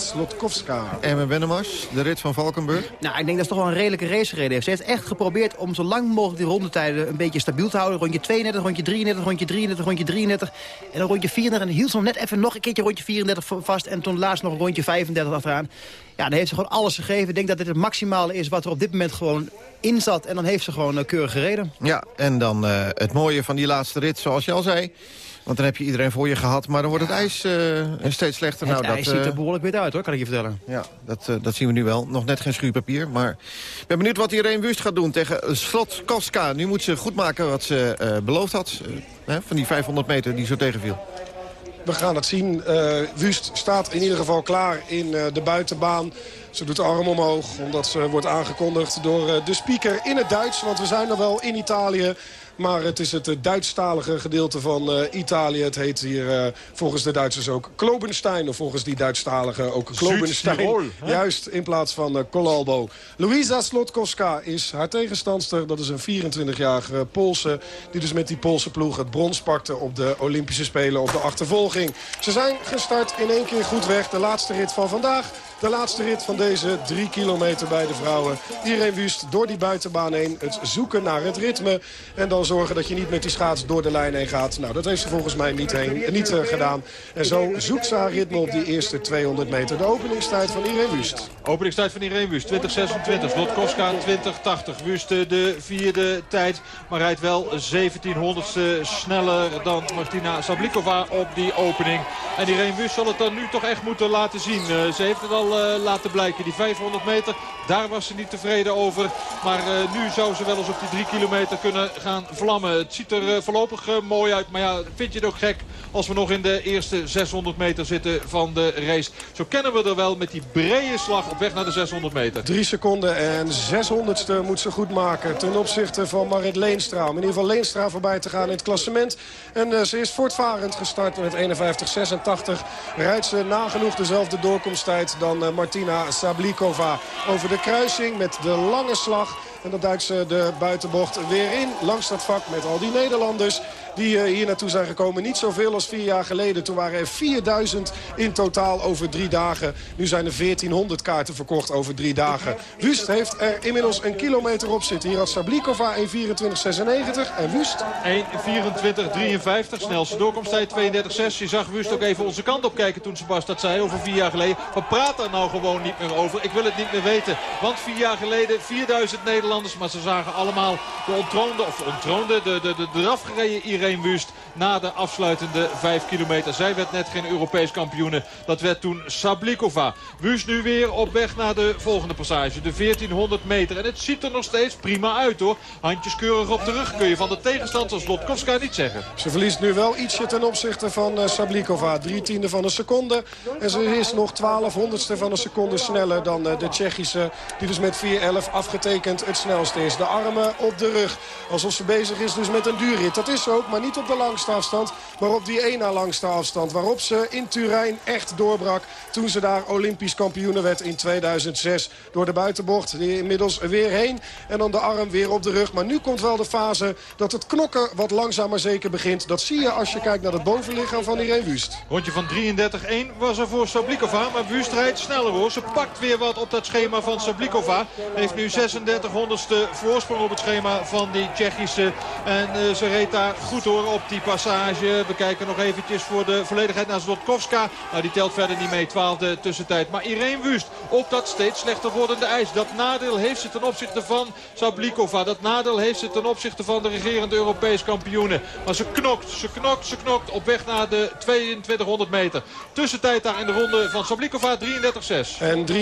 Slotkowska. Erwin Wennemars, de rit van Valkenburg. Nou, ik denk dat ze toch wel een redelijke race gereden heeft. Ze heeft echt geprobeerd om zo lang mogelijk die rondetijden een beetje stabiel te houden. Rondje 32, rondje 33, rondje 33, rondje 33. En dan rondje 34. En hield ze nog net even nog een keertje rondje 34 vast. En toen laatst nog een rondje 35 achteraan. Ja, dan heeft ze gewoon alles gegeven. Ik denk dat dit het maximale is wat er op dit moment gewoon in zat. En dan heeft ze gewoon uh, keurig gereden. Ja, en dan uh, het mooie van die laatste rit, zoals je al zei... Want dan heb je iedereen voor je gehad, maar dan wordt het ijs uh, steeds slechter. Het nou, ijs dat, ziet er behoorlijk wit uit, hoor, kan ik je vertellen. Ja, dat, uh, dat zien we nu wel. Nog net geen schuurpapier, maar ik ben benieuwd wat Irene Wust gaat doen tegen Slotkowska. Nu moet ze goed maken wat ze uh, beloofd had, van die 500 meter die zo tegenviel. We gaan het zien. Wust staat in ieder geval klaar in de buitenbaan. Ze doet de arm omhoog, omdat ze wordt aangekondigd door de speaker in het Duits. Want we zijn nog wel in Italië. Maar het is het Duitsstalige gedeelte van uh, Italië. Het heet hier uh, volgens de Duitsers ook Klobenstein. Of volgens die Duitsstaligen ook Klobenstein. Juist, in plaats van uh, Colalbo. Luisa Slotkowska is haar tegenstandster. Dat is een 24-jarige Poolse. Die dus met die Poolse ploeg het brons pakte op de Olympische Spelen op de achtervolging. Ze zijn gestart in één keer goed weg. De laatste rit van vandaag. De laatste rit van deze drie kilometer bij de vrouwen. Iedereen wust door die buitenbaan heen. Het zoeken naar het ritme. En dan zorgen dat je niet met die schaats door de lijn heen gaat. Nou, dat heeft ze volgens mij niet, heen, niet uh, gedaan. En zo zoekt ze haar ritme op die eerste 200 meter. De openingstijd van Irene Wust. Openingstijd van Irene Wust. 2026. Slotkowska 2080. Wust de vierde tijd. Maar rijdt wel 1700ste sneller dan Martina Sablikova op die opening. En Irene Wust zal het dan nu toch echt moeten laten zien. Uh, ze heeft het al uh, laten blijken. Die 500 meter, daar was ze niet tevreden over. Maar uh, nu zou ze wel eens op die 3 kilometer kunnen gaan vlammen. Het ziet er voorlopig mooi uit. Maar ja, vind je het ook gek als we nog in de eerste 600 meter zitten van de race. Zo kennen we er wel met die brede slag op weg naar de 600 meter. 3 seconden en 600ste moet ze goed maken ten opzichte van Marit Leenstra. Om in ieder geval Leenstra voorbij te gaan in het klassement. En ze is voortvarend gestart met 51-86. Rijdt ze nagenoeg dezelfde doorkomsttijd dan uh, Martina Sablikova over de kruising met de lange slag. En dan duikt ze de buitenbocht weer in langs dat vak met al die Nederlanders die uh, hier naartoe zijn gekomen. Niet zoveel als vier jaar geleden. Toen waren er 4000 in totaal over drie dagen. Nu zijn er 1400 kaarten verkocht over drie dagen. Wust heeft er inmiddels een kilometer op zitten. Hier had Sablikova 1.24.96 en Wust... 1.24.53, snelste doorkomsttijd 32.6. Je zag Wust ook even onze kant op kijken toen Sebas dat zei over vier jaar geleden. We praten er nou gewoon niet meer over. Ik wil het niet meer weten. Want vier jaar geleden 4000 Nederlanders. Maar ze zagen allemaal de ontroonde, of ontroonde, de, de, de, de eraf gereden Irene Wust na de afsluitende 5 kilometer. Zij werd net geen Europees kampioene. Dat werd toen Sablikova. Wust nu weer op weg naar de volgende passage. De 1400 meter. En het ziet er nog steeds prima uit hoor. Handjes keurig op de rug kun je van de tegenstander als Lotkowska niet zeggen. Ze verliest nu wel ietsje ten opzichte van uh, Sablikova. Drie tiende van een seconde. En ze is nog 12 honderdste van een seconde sneller dan uh, de Tsjechische. Die dus met 4.11 afgetekend het snelste is. De armen op de rug. Alsof ze bezig is dus met een duurrit. Dat is ook, maar niet op de langste afstand. Maar op die na langste afstand. Waarop ze in Turijn echt doorbrak. Toen ze daar Olympisch kampioene werd in 2006. Door de buitenbocht. Die inmiddels weer heen. En dan de arm weer op de rug. Maar nu komt wel de fase dat het knokken wat langzaam maar zeker begint. Dat zie je als je kijkt naar het bovenlichaam van Irene Wust. Rondje van 33-1 was er voor Sablikova. Maar Wust rijdt sneller hoor. Ze pakt weer wat op dat schema van Sablikova. Heeft nu 36 honderdste voorsprong op het schema van die Tsjechische. En uh, ze reed daar goed hoor op die passage. We kijken nog eventjes voor de volledigheid naar Zlotkowska. Nou die telt verder niet mee. Twaalfde tussentijd. Maar Irene Wust op dat steeds slechter wordende ijs. Dat nadeel heeft ze ten opzichte van Sablikova. Dat nadeel heeft ze ten opzichte van de regerende Europees kampioene. Maar ze knokt, ze knokt, ze knokt op weg naar de 2200 meter. Tussentijd daar in de ronde van Sablikova 33-6. En 33-2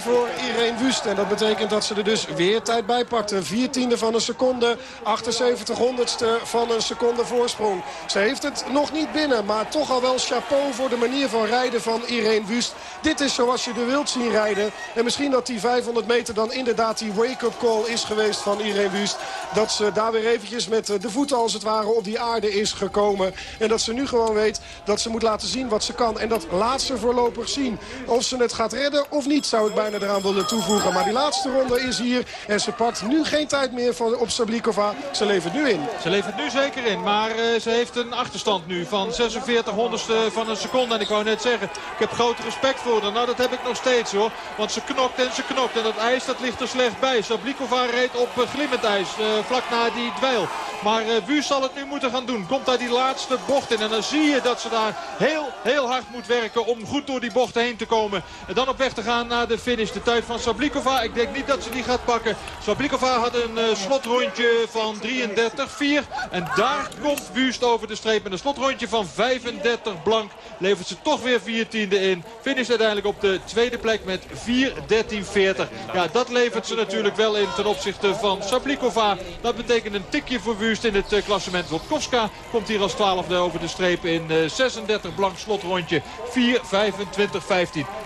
voor Irene Wust. En dat betekent dat ze er dus weer tijd bijpakt. Een viertiende van een seconde. 78 honderdste van een seconde voorsprong. Ze heeft het nog niet binnen. Maar toch al wel chapeau voor de manier van rijden van Irene Wust. Dit is zoals je er wilt zien rijden. En misschien dat die 500 meter dan inderdaad die wake-up call is geweest van Irene Wust. Dat ze daar weer eventjes met de voeten als het ware op die aarde is gekomen. En dat ze nu gewoon weet dat ze moet laten zien wat ze kan. En dat laat ze voorlopig zien. Of ze het gaat redden of niet zou ik bijna eraan willen toevoegen. Maar die laatste ronde is hier. En ze pakt nu geen tijd meer van, op Sablikova. Ze levert nu in. Ze levert nu zeker in. Maar uh, ze heeft een achterstand nu van 46 honderdste van een seconde. En ik wou net zeggen, ik heb groot respect voor haar. Nou, dat heb ik nog steeds hoor. Want ze knokt en ze knokt. En dat ijs dat ligt er slecht bij. Sablikova reed op uh, glimmend ijs. Vlak na die dweil. Maar uh, Wuus zal het nu moeten gaan doen. Komt daar die laatste bocht in. En dan zie je dat ze daar heel, heel hard moet werken om goed door die bocht heen te komen. En dan op weg te gaan naar de finish. De tijd van Sablikova. Ik denk niet dat ze die gaat pakken. Sablikova had een uh, slotrondje van 33-4. En daar komt Wust over de streep. Met een slotrondje van 35 blank levert ze toch weer 14e in. Finish uiteindelijk op de tweede plek met 4-13-40. Ja, dat levert ze natuurlijk wel in ten opzichte van Sablikova. Dat betekent een tikje voor Wust in het uh, klassement. Wodkowska komt hier als 12e over de streep in uh, 36 blank slotrondje. 4-25-15.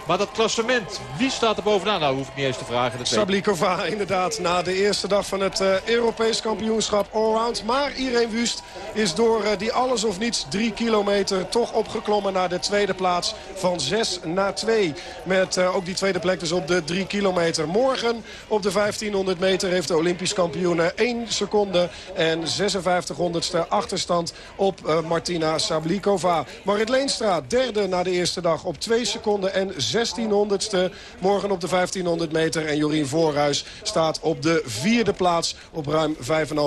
Maar dat klassement, wie staat er bovenaan? Nou, hoef ik niet eens te vragen. Sablikova inderdaad na de eerste dag van het uh, Europees kampioenschap allround. Maar Irene Wust is door uh, die alles of niets drie kilometer toch opgeklommen naar de tweede plaats van 6 naar 2. Met uh, ook die tweede plek dus op de 3 kilometer. Morgen op de 1500 meter heeft de Olympisch kampioen 1 seconde en 56 honderdste achterstand op Martina Sablikova. Marit Leenstra derde na de eerste dag op 2 seconden en 16 honderdste. Morgen op de 1500 meter en Jorien Voorhuis staat op de vierde plaats op ruim 5,5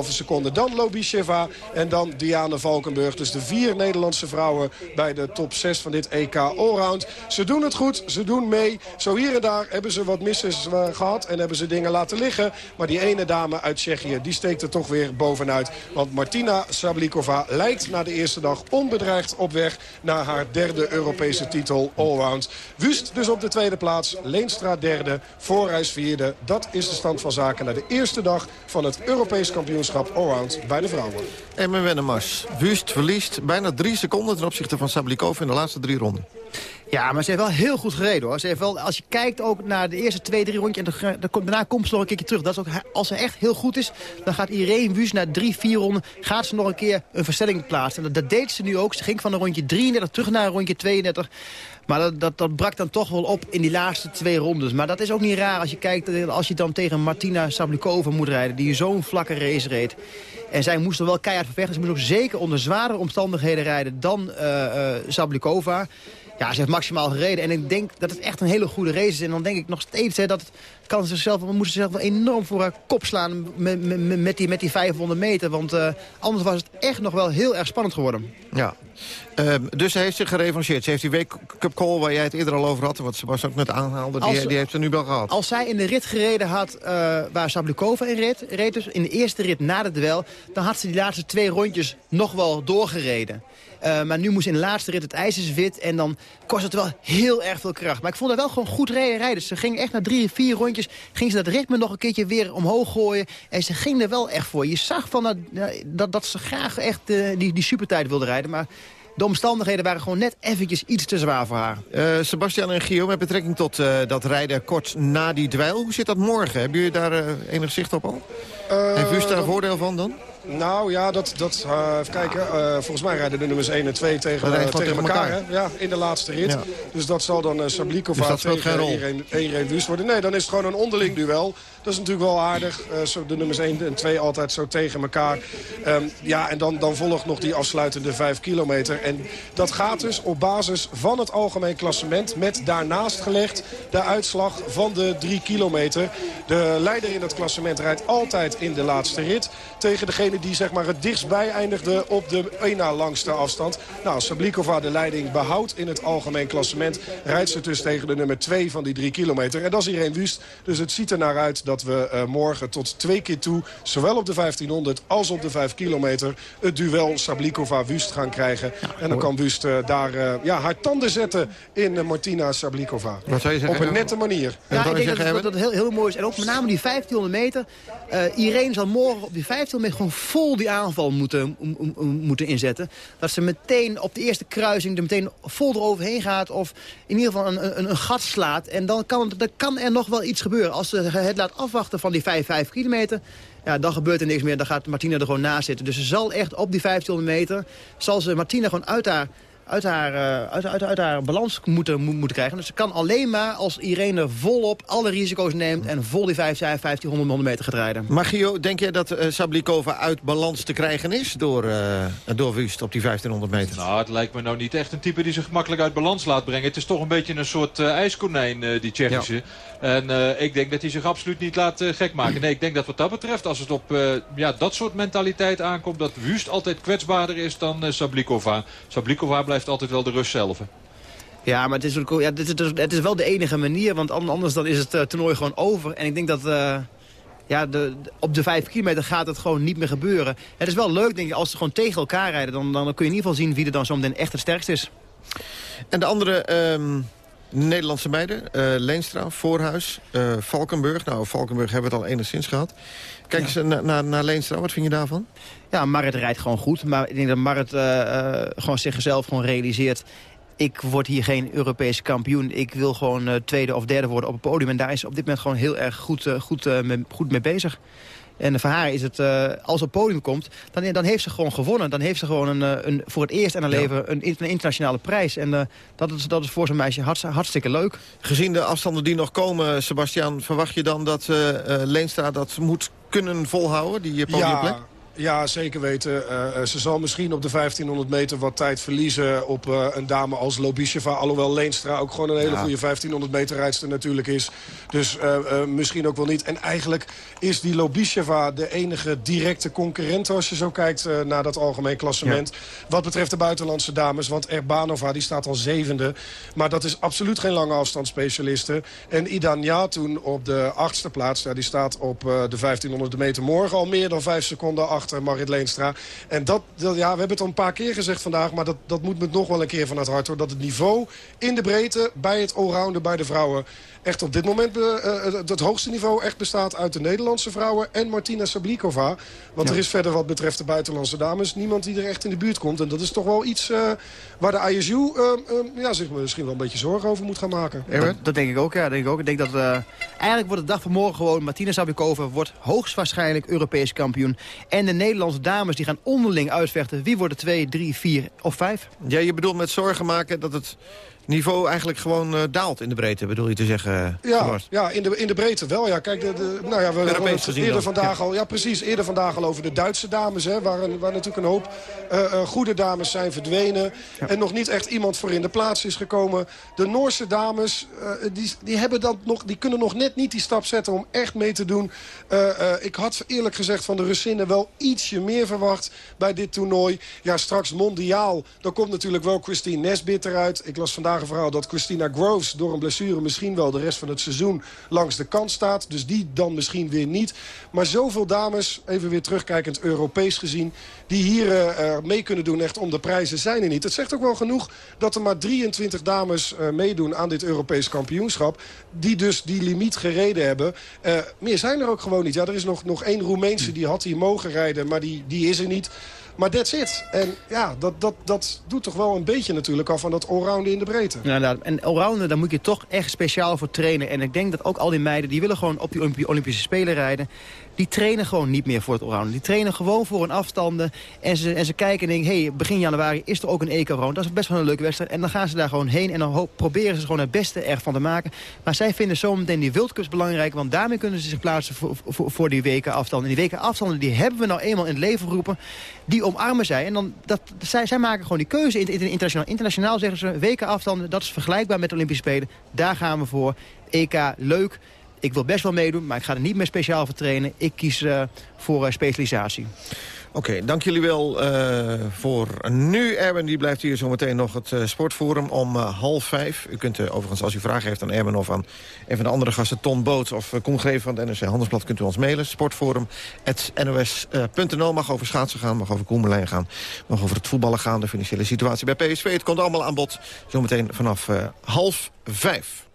seconden. Dan Lobisheva en dan Diane Valkenburg. Dus de vier Nederlandse vrouwen bij de top 6 van dit EK Allround. Ze doen het goed, ze doen mee. Zo hier en daar hebben ze wat misses uh, gehad en hebben ze dingen laten liggen. Maar die ene dame uit Tsjechië, die steekt er toch weer bovenuit. Want Martina Sablikova lijkt na de eerste dag onbedreigd op weg naar haar derde Europese titel Allround. Wust dus op de tweede plaats, Leenstra derde, Voorhuis vierde. Dat is de stand van zaken na de eerste dag van het Europees kampioenschap Allround bij de vrouwen. Emmen Wennemars. Wust verliest bijna drie seconden ten opzichte van Sablikova in de laatste drie ronden. Ja, maar ze heeft wel heel goed gereden hoor. Ze heeft wel, als je kijkt ook naar de eerste twee, drie rondjes... en dan, daarna komt ze nog een keertje terug. Dat is ook, als ze echt heel goed is, dan gaat Irene Wust na drie, vier ronden... gaat ze nog een keer een verstelling plaatsen. En dat, deed ze nu ook. Ze ging van een rondje 33 terug naar een rondje 32. Maar dat, dat, dat brak dan toch wel op in die laatste twee rondes. Maar dat is ook niet raar als je kijkt... als je dan tegen Martina Sablikova moet rijden... die zo'n vlakke race reed. En zij moest er wel keihard vervechten. Ze moest ook zeker onder zwaardere omstandigheden rijden dan uh, Sablikova. Ja, ze heeft maximaal gereden. En ik denk dat het echt een hele goede race is. En dan denk ik nog steeds hè, dat het kan zichzelf, we moesten zichzelf wel enorm voor haar kop slaan met, met, met, die, met die 500 meter. Want uh, anders was het echt nog wel heel erg spannend geworden. Ja. Uh, dus hij heeft zich gerevancheerd. Ze heeft die Wake Cup Call waar jij het eerder al over had... wat ze was ook net aanhaalde, die, die heeft ze nu wel gehad. Als zij in de rit gereden had uh, waar Sablikova in reed, reed... dus in de eerste rit na de duel... dan had ze die laatste twee rondjes nog wel doorgereden. Uh, maar nu moest in de laatste rit het ijs is wit. En dan kost het wel heel erg veel kracht. Maar ik vond haar wel gewoon goed rijden. Ze ging echt na drie, vier rondjes... ging ze dat ritme nog een keertje weer omhoog gooien. En ze ging er wel echt voor. Je zag van dat, dat, dat ze graag echt uh, die, die supertijd wilde rijden. Maar de omstandigheden waren gewoon net eventjes iets te zwaar voor haar. Uh, Sebastian en Gio, met betrekking tot uh, dat rijden kort na die dweil. Hoe zit dat morgen? Hebben jullie daar uh, enig zicht op al? Heeft Wust daar voordeel van dan? Nou ja, dat, dat uh, even kijken. Uh, volgens mij rijden de nummers 1 en 2 tegen, uh, tegen, tegen elkaar. elkaar. Ja, in de laatste rit. Ja. Dus dat zal dan uh, Sablikova dus tegen Irene Wust worden. Nee, dan is het gewoon een onderling duel. Dat is natuurlijk wel aardig. zo de nummers 1 en 2 altijd zo tegen elkaar. Um, ja, en dan, dan volgt nog die afsluitende 5 kilometer. En dat gaat dus op basis van het algemeen klassement... met daarnaast gelegd de uitslag van de 3 kilometer. De leider in dat klassement rijdt altijd in de laatste rit... tegen degene die zeg maar, het dichtstbij eindigde op de één na langste afstand. Nou, Sablikova de leiding behoudt in het algemeen klassement. Rijdt ze dus tegen de nummer 2 van die drie kilometer. En dat is Irene Wust. Dus het ziet er naar uit dat we uh, morgen tot twee keer toe... zowel op de 1500 als op de 5 kilometer... het duel Sablikova-Wust gaan krijgen. en dan kan Wust uh, daar uh, ja, haar tanden zetten in Martina Sablikova. Wat zou je zeggen? Op een nette manier. Ja, ik denk dat, dat, dat heel, heel mooi is. En ook met name die 1500 meter. Uh, Irene zal morgen op die 1500 meter gewoon vol die aanval moeten, um, um, um, moeten inzetten. Dat ze meteen op de eerste kruising er meteen vol eroverheen gaat. Of in ieder geval een, een, een gat slaat. En dan kan, dan kan er nog wel iets gebeuren. Als ze het laat afwachten van die 5, 5 kilometer ja, dan gebeurt er niks meer. Dan gaat Martina er gewoon naast zitten. Dus ze zal echt op die 1500 meter... zal ze Martina gewoon uit haar uit haar, uh, uit, uit, uit, haar balans moeten, moeten krijgen. Dus ze kan alleen maar als Irene volop alle risico's neemt... en vol die 1500 meter gaat rijden. Maar Gio, denk jij dat uh, Sablikova uit balans te krijgen is... door, uh, door Wust op die 1500 meter? Nou, het lijkt me nou niet echt een type die zich makkelijk uit balans laat brengen. Het is toch een beetje een soort ijskonijn, die Tsjechische. Ja. En uh, ik denk dat hij zich absoluut niet laat uh, gek maken. Nee, ik denk dat wat dat betreft, als het op uh, ja, dat soort mentaliteit aankomt... dat Wust altijd kwetsbaarder is dan Sablikova. Sablikova blijft altijd wel de rust zelf. Ja, maar het is, ja, het, is, het is wel de enige manier, want anders dan is het toernooi gewoon over. En ik denk dat... ja, de, op de vijf kilometer gaat het gewoon niet meer gebeuren. Het is wel leuk, denk ik, als ze gewoon tegen elkaar rijden... dan, dan kun je in ieder geval zien wie er dan zometeen echt het sterkst is. En de andere... Um... Nederlandse meiden, uh, Leenstra, Voorhuis, uh, Valkenburg. Nou, Valkenburg hebben we het al enigszins gehad. Kijk eens naar, naar, Leenstra, wat vind je daarvan? Ja, Marit rijdt gewoon goed. Maar ik denk dat Marit uh, gewoon zichzelf gewoon realiseert... ik word hier geen Europese kampioen. Ik wil gewoon tweede of derde worden op het podium. En daar is op dit moment gewoon heel erg goed, goed, mee, goed mee bezig. En voor haar is het, uh, als op podium komt, dan, dan heeft ze gewoon gewonnen. Dan heeft ze gewoon een, een, voor het eerst in haar ja. leven een, een, internationale prijs. En uh, dat, is, dat is voor zo'n meisje hartstikke, hartstikke leuk. Gezien de afstanden die nog komen, Sebastian, verwacht je dan dat uh, Leenstra dat moet kunnen volhouden, die podiumplek? Ja. Ja, zeker weten. Uh, ze zal misschien op de 1500 meter wat tijd verliezen op uh, een dame als Lobisheva. Alhoewel Leenstra ook gewoon een hele ja. goede 1500 meter rijdster natuurlijk is. Dus uh, misschien ook wel niet. En eigenlijk is die Lobisheva de enige directe concurrent als je zo kijkt naar dat algemeen klassement. Ja. Wat betreft de buitenlandse dames. Want Erbanova die staat al zevende. Maar dat is absoluut geen lange afstandsspecialiste. En Idan toen op de achtste plaats. Ja, die staat op de 1500 meter morgen al meer dan vijf seconden achter achter Marit Leenstra. En dat, dat, ja, we hebben het al een paar keer gezegd vandaag... maar dat, dat moet me nog wel een keer van het hart hoor. Dat het niveau in de breedte bij het allrounder bij de vrouwen echt op dit moment uh, het hoogste niveau echt bestaat uit de Nederlandse vrouwen en Martina Sablikova. Want ja. er is verder wat betreft de buitenlandse dames niemand die er echt in de buurt komt. En dat is toch wel iets uh, waar de ISU uh, ja, zich misschien wel een beetje zorgen over moet gaan maken. Dat, dat, denk ik ook, ja. Denk ik, ook. ik denk dat eigenlijk wordt de dag van morgen gewoon Martina Sablikova wordt hoogstwaarschijnlijk Europees kampioen. En de Nederlandse dames die gaan onderling uitvechten. Wie worden twee, drie, vier of vijf? Ja, je bedoelt met zorgen maken dat het niveau eigenlijk gewoon uh, daalt in de breedte, bedoel je te zeggen? Ja, ja in, de, in de breedte wel. Ja, kijk, de, de, nou ja, we hebben het eerder dan. vandaag ja. al, ja precies, eerder vandaag al over de Duitse dames, hè, waar, waar natuurlijk een hoop uh, uh, goede dames zijn verdwenen ja. en nog niet echt iemand voor in de plaats is gekomen. De Noorse dames, die, die, hebben dat nog, die kunnen nog net niet die stap zetten om echt mee te doen. ik had eerlijk gezegd van de Russinnen wel ietsje meer verwacht bij dit toernooi. Ja, straks mondiaal, dan komt natuurlijk wel Christine Nesbit eruit. Ik las vandaag verhaal dat Christina Groves door een blessure misschien wel de rest van het seizoen langs de kant staat. Dus die dan misschien weer niet. Maar zoveel dames, even weer terugkijkend Europees gezien, die hier uh, mee kunnen doen echt om de prijzen zijn er niet. Het zegt ook wel genoeg dat er maar 23 dames uh, meedoen aan dit Europees kampioenschap. Die dus die limiet gereden hebben. Uh, meer zijn er ook gewoon niet. Ja, er is nog, nog één Roemeense die had hier mogen rijden, maar die, die is er niet. Maar that's it. En ja, dat, dat, dat doet toch wel een beetje natuurlijk af van dat allrounden in de breedte. Ja, en allrounden, daar moet je toch echt speciaal voor trainen. En ik denk dat ook al die meiden, die willen gewoon op die Olympische Spelen rijden die trainen gewoon niet meer voor het allround. Die trainen gewoon voor een afstanden. En ze, en ze kijken en denken, hey, begin januari is er ook een eco-round. Dat is best wel een leuke wedstrijd. En dan gaan ze daar gewoon heen en dan proberen ze gewoon het beste ervan te maken. Maar zij vinden zometeen die wildcups belangrijk. Want daarmee kunnen ze zich plaatsen voor, voor, voor die weken afstanden. En die weken afstanden die hebben we nou eenmaal in het leven geroepen. Die omarmen zij. En dan, dat, zij, zij maken gewoon die keuze internationaal. Internationaal zeggen ze, weken afstanden, dat is vergelijkbaar met de Olympische Spelen. Daar gaan we voor. EK, leuk ik wil best wel meedoen, maar ik ga er niet meer speciaal voor trainen. Ik kies uh, voor uh, specialisatie. Oké, dank jullie wel uh, voor nu. Erben die blijft hier zometeen nog het sportforum om half vijf. U kunt overigens, als u vragen heeft aan Erben of aan een van de andere gasten... Ton Boot of Koen van het NRC Handelsblad, kunt u ons mailen. Sportforum.nos.nl mag over schaatsen gaan, mag over Koemerlijn gaan... mag over het voetballen gaan, de financiële situatie bij PSV. Het komt allemaal aan bod zometeen vanaf half vijf.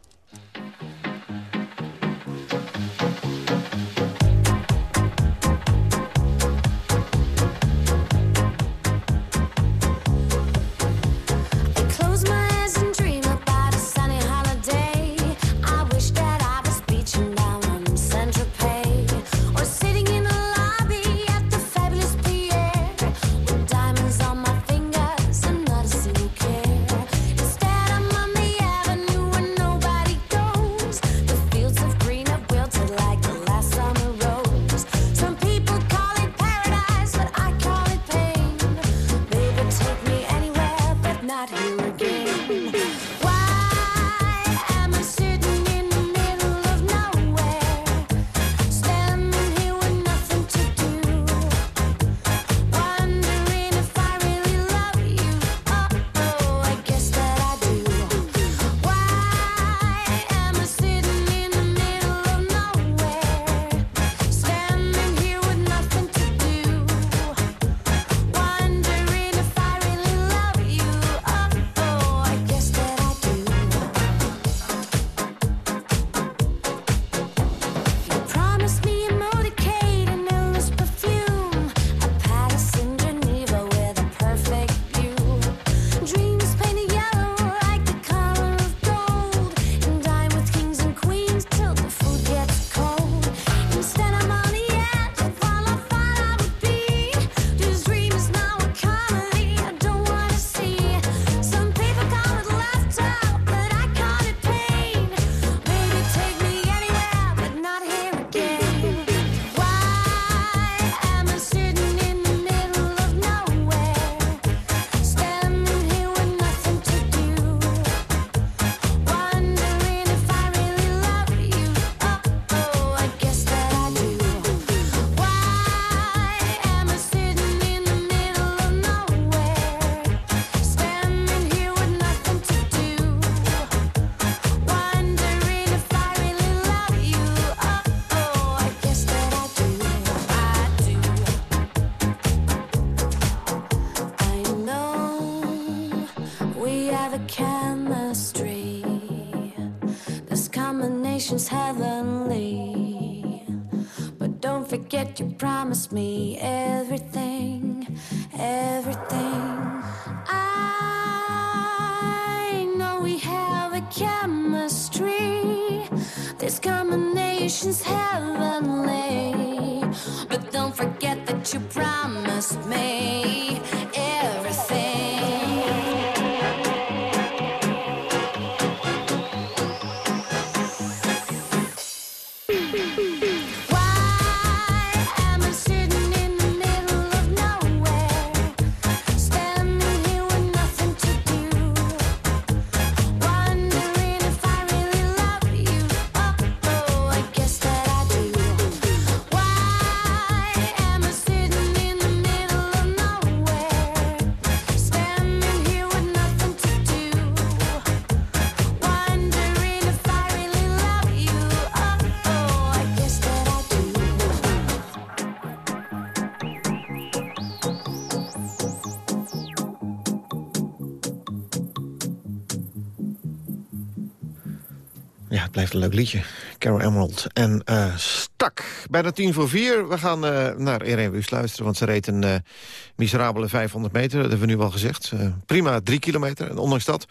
Een leuk liedje. Carol Emerald en uh, Stak. Bijna tien voor vier. We gaan uh, naar Irene Wust luisteren, want ze reed een uh, miserabele 500 meter. Dat hebben we nu al gezegd. prima drie kilometer. En ondanks dat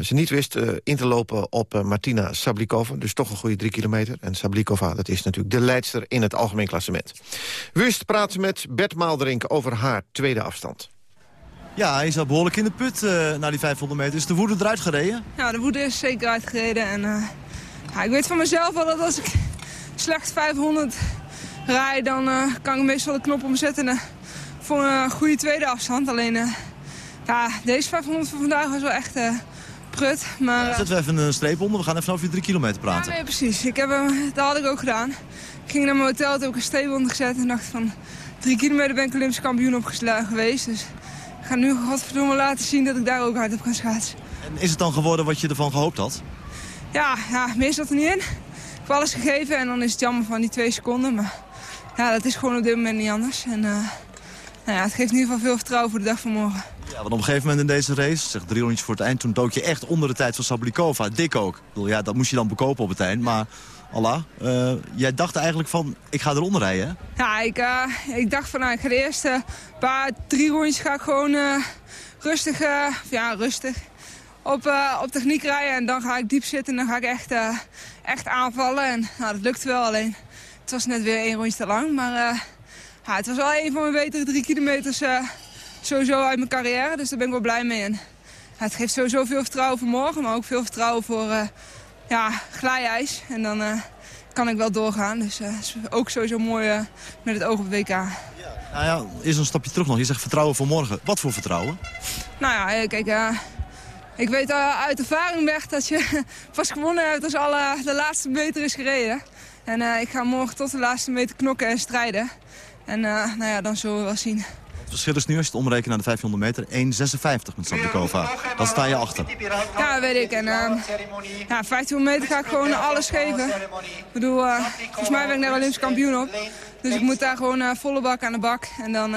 ze niet wist in te lopen op Martina Sablikova. Dus toch een goede drie kilometer. En Sablikova, dat is natuurlijk de leidster in het algemeen klassement. Wust praat met Bert Maalderink over haar tweede afstand. Ja, hij zat behoorlijk in de put uh, na die 500 meter. Is de woede eruit gereden? Ja, de woede is zeker uitgereden. En ja, ik weet van mezelf wel dat als ik slecht 500 rijd, dan uh, kan ik meestal de knop omzetten uh, voor een goede tweede afstand. Alleen, uh, ja, deze 500 van vandaag was wel echt prut. Maar, Zetten we even een streep onder, we gaan even over je drie kilometer praten. Ja, nee, precies. Ik heb, dat had ik ook gedaan. Ik ging naar mijn hotel, toen heb ik een stevig ondergezet en dacht van... Drie kilometer ben ik Olympisch kampioen opgeslagen geweest. Dus ik ga nu godverdomme laten zien dat ik daar ook hard op kan schaatsen. En is het dan geworden wat je ervan gehoopt had? Ja, ja meer zat er niet in. Ik heb alles gegeven en dan is het jammer van die twee seconden. Maar ja, dat is gewoon op dit moment niet anders. En uh, nou ja, het geeft in ieder geval veel vertrouwen voor de dag van morgen. Ja, want op een gegeven moment in deze race, zeg drie rondjes voor het eind... toen dook je echt onder de tijd van Sablikova. Dik ook. Ik bedoel, ja, dat moest je dan bekopen op het eind. Maar Allah, uh, jij dacht eigenlijk van, ik ga eronder rijden, hè? Ja, ik, uh, ik dacht van, nou, ik ga de eerste paar, drie rondjes ga ik gewoon rustig, ja, rustig op, op techniek rijden. En dan ga ik diep zitten en dan ga ik echt, echt aanvallen. En nou, dat lukte wel, alleen het was net weer één rondje te lang. Maar ja, het was wel een van mijn betere drie kilometers sowieso uit mijn carrière. Dus daar ben ik wel blij mee. En, ja, het geeft sowieso veel vertrouwen voor morgen, maar ook veel vertrouwen voor ja, glijijs. En dan uh, kan ik wel doorgaan. Dus uh, is ook sowieso mooi uh, met het oog op WK. Ja. Nou ja, eerst een stapje terug nog. Je zegt vertrouwen voor morgen. Wat voor vertrouwen? Nou ja, kijk, ik weet uit ervaring weg dat je (laughs) pas gewonnen hebt als alle de laatste meter is gereden. En ik ga morgen tot de laatste meter knokken en strijden. En nou ja, dan zullen we wel zien. Het verschil is nu, als je het omrekent naar de 500 meter, 1,56 met Sablikova. Dan sta je achter. Ja, weet ik. En uh, ja, 1500 meter ga ik gewoon alles geven. Ik bedoel, uh, volgens mij ben ik daar Olympisch kampioen op. Dus ik moet daar gewoon uh, volle bak aan de bak. En dan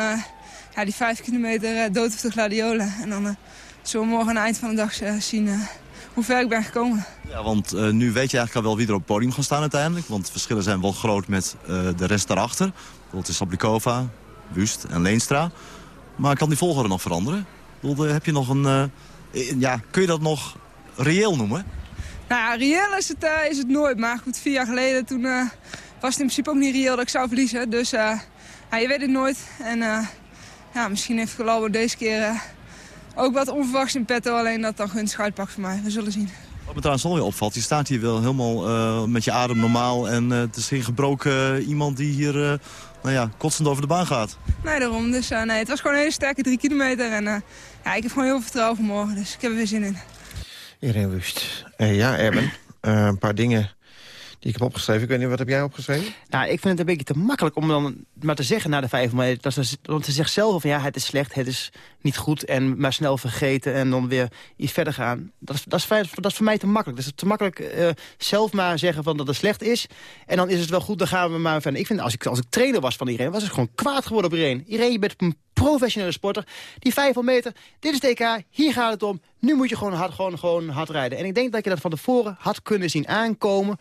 ja, die 5 kilometer dood of de gladiolen. En dan zullen we morgen aan het eind van de dag zien hoe ver ik ben gekomen. Ja, want nu weet je eigenlijk al wel wie er op het podium gaan staan uiteindelijk. Want de verschillen zijn wel groot met de rest daarachter. Bijvoorbeeld is Sablikova, Wust en Leenstra. Maar kan die volgorde nog veranderen? Heb je nog een, uh, ja, kun je dat nog reëel noemen? Nou ja, reëel is het, is het nooit. Maar goed, vier jaar geleden toen, was het in principe ook niet reëel dat ik zou verliezen. Dus ja, je weet het nooit. En ja, misschien heeft Galabo deze keer ook wat onverwachts in petto. Alleen dat dan gunstig uitpakt voor mij. We zullen zien. Wat me trouwens wel weer opvalt, je staat hier wel helemaal met je adem normaal. En het is geen gebroken iemand die hier nou ja, kotsend over de baan gaat. Nee, daarom. Dus uh, nee, het was gewoon een hele sterke drie kilometer. En uh, ja, ik heb gewoon heel veel vertrouwen voor morgen. Dus ik heb er weer zin in. Irene Wust. Uh, ja, Erben. een paar dingen ik heb opgeschreven. Ik weet niet, wat heb jij opgeschreven? Nou, ik vind het een beetje te makkelijk om dan maar te zeggen na de vijf meter. Dat ze, want ze zegt zelf van ja, het is slecht, het is niet goed... en maar snel vergeten en dan weer iets verder gaan. Dat is, dat is, dat is voor mij te makkelijk. Dus het te makkelijk uh, zelf maar zeggen van dat het slecht is... en dan is het wel goed, dan gaan we maar verder. Ik vind, als ik, als ik trainer was van iedereen, was ik gewoon kwaad geworden op iedereen. Iedereen, je bent een professionele sporter. Die 500 meter, dit is TK, hier gaat het om. Nu moet je gewoon hard, gewoon, gewoon hard rijden. En ik denk dat je dat van tevoren had kunnen zien aankomen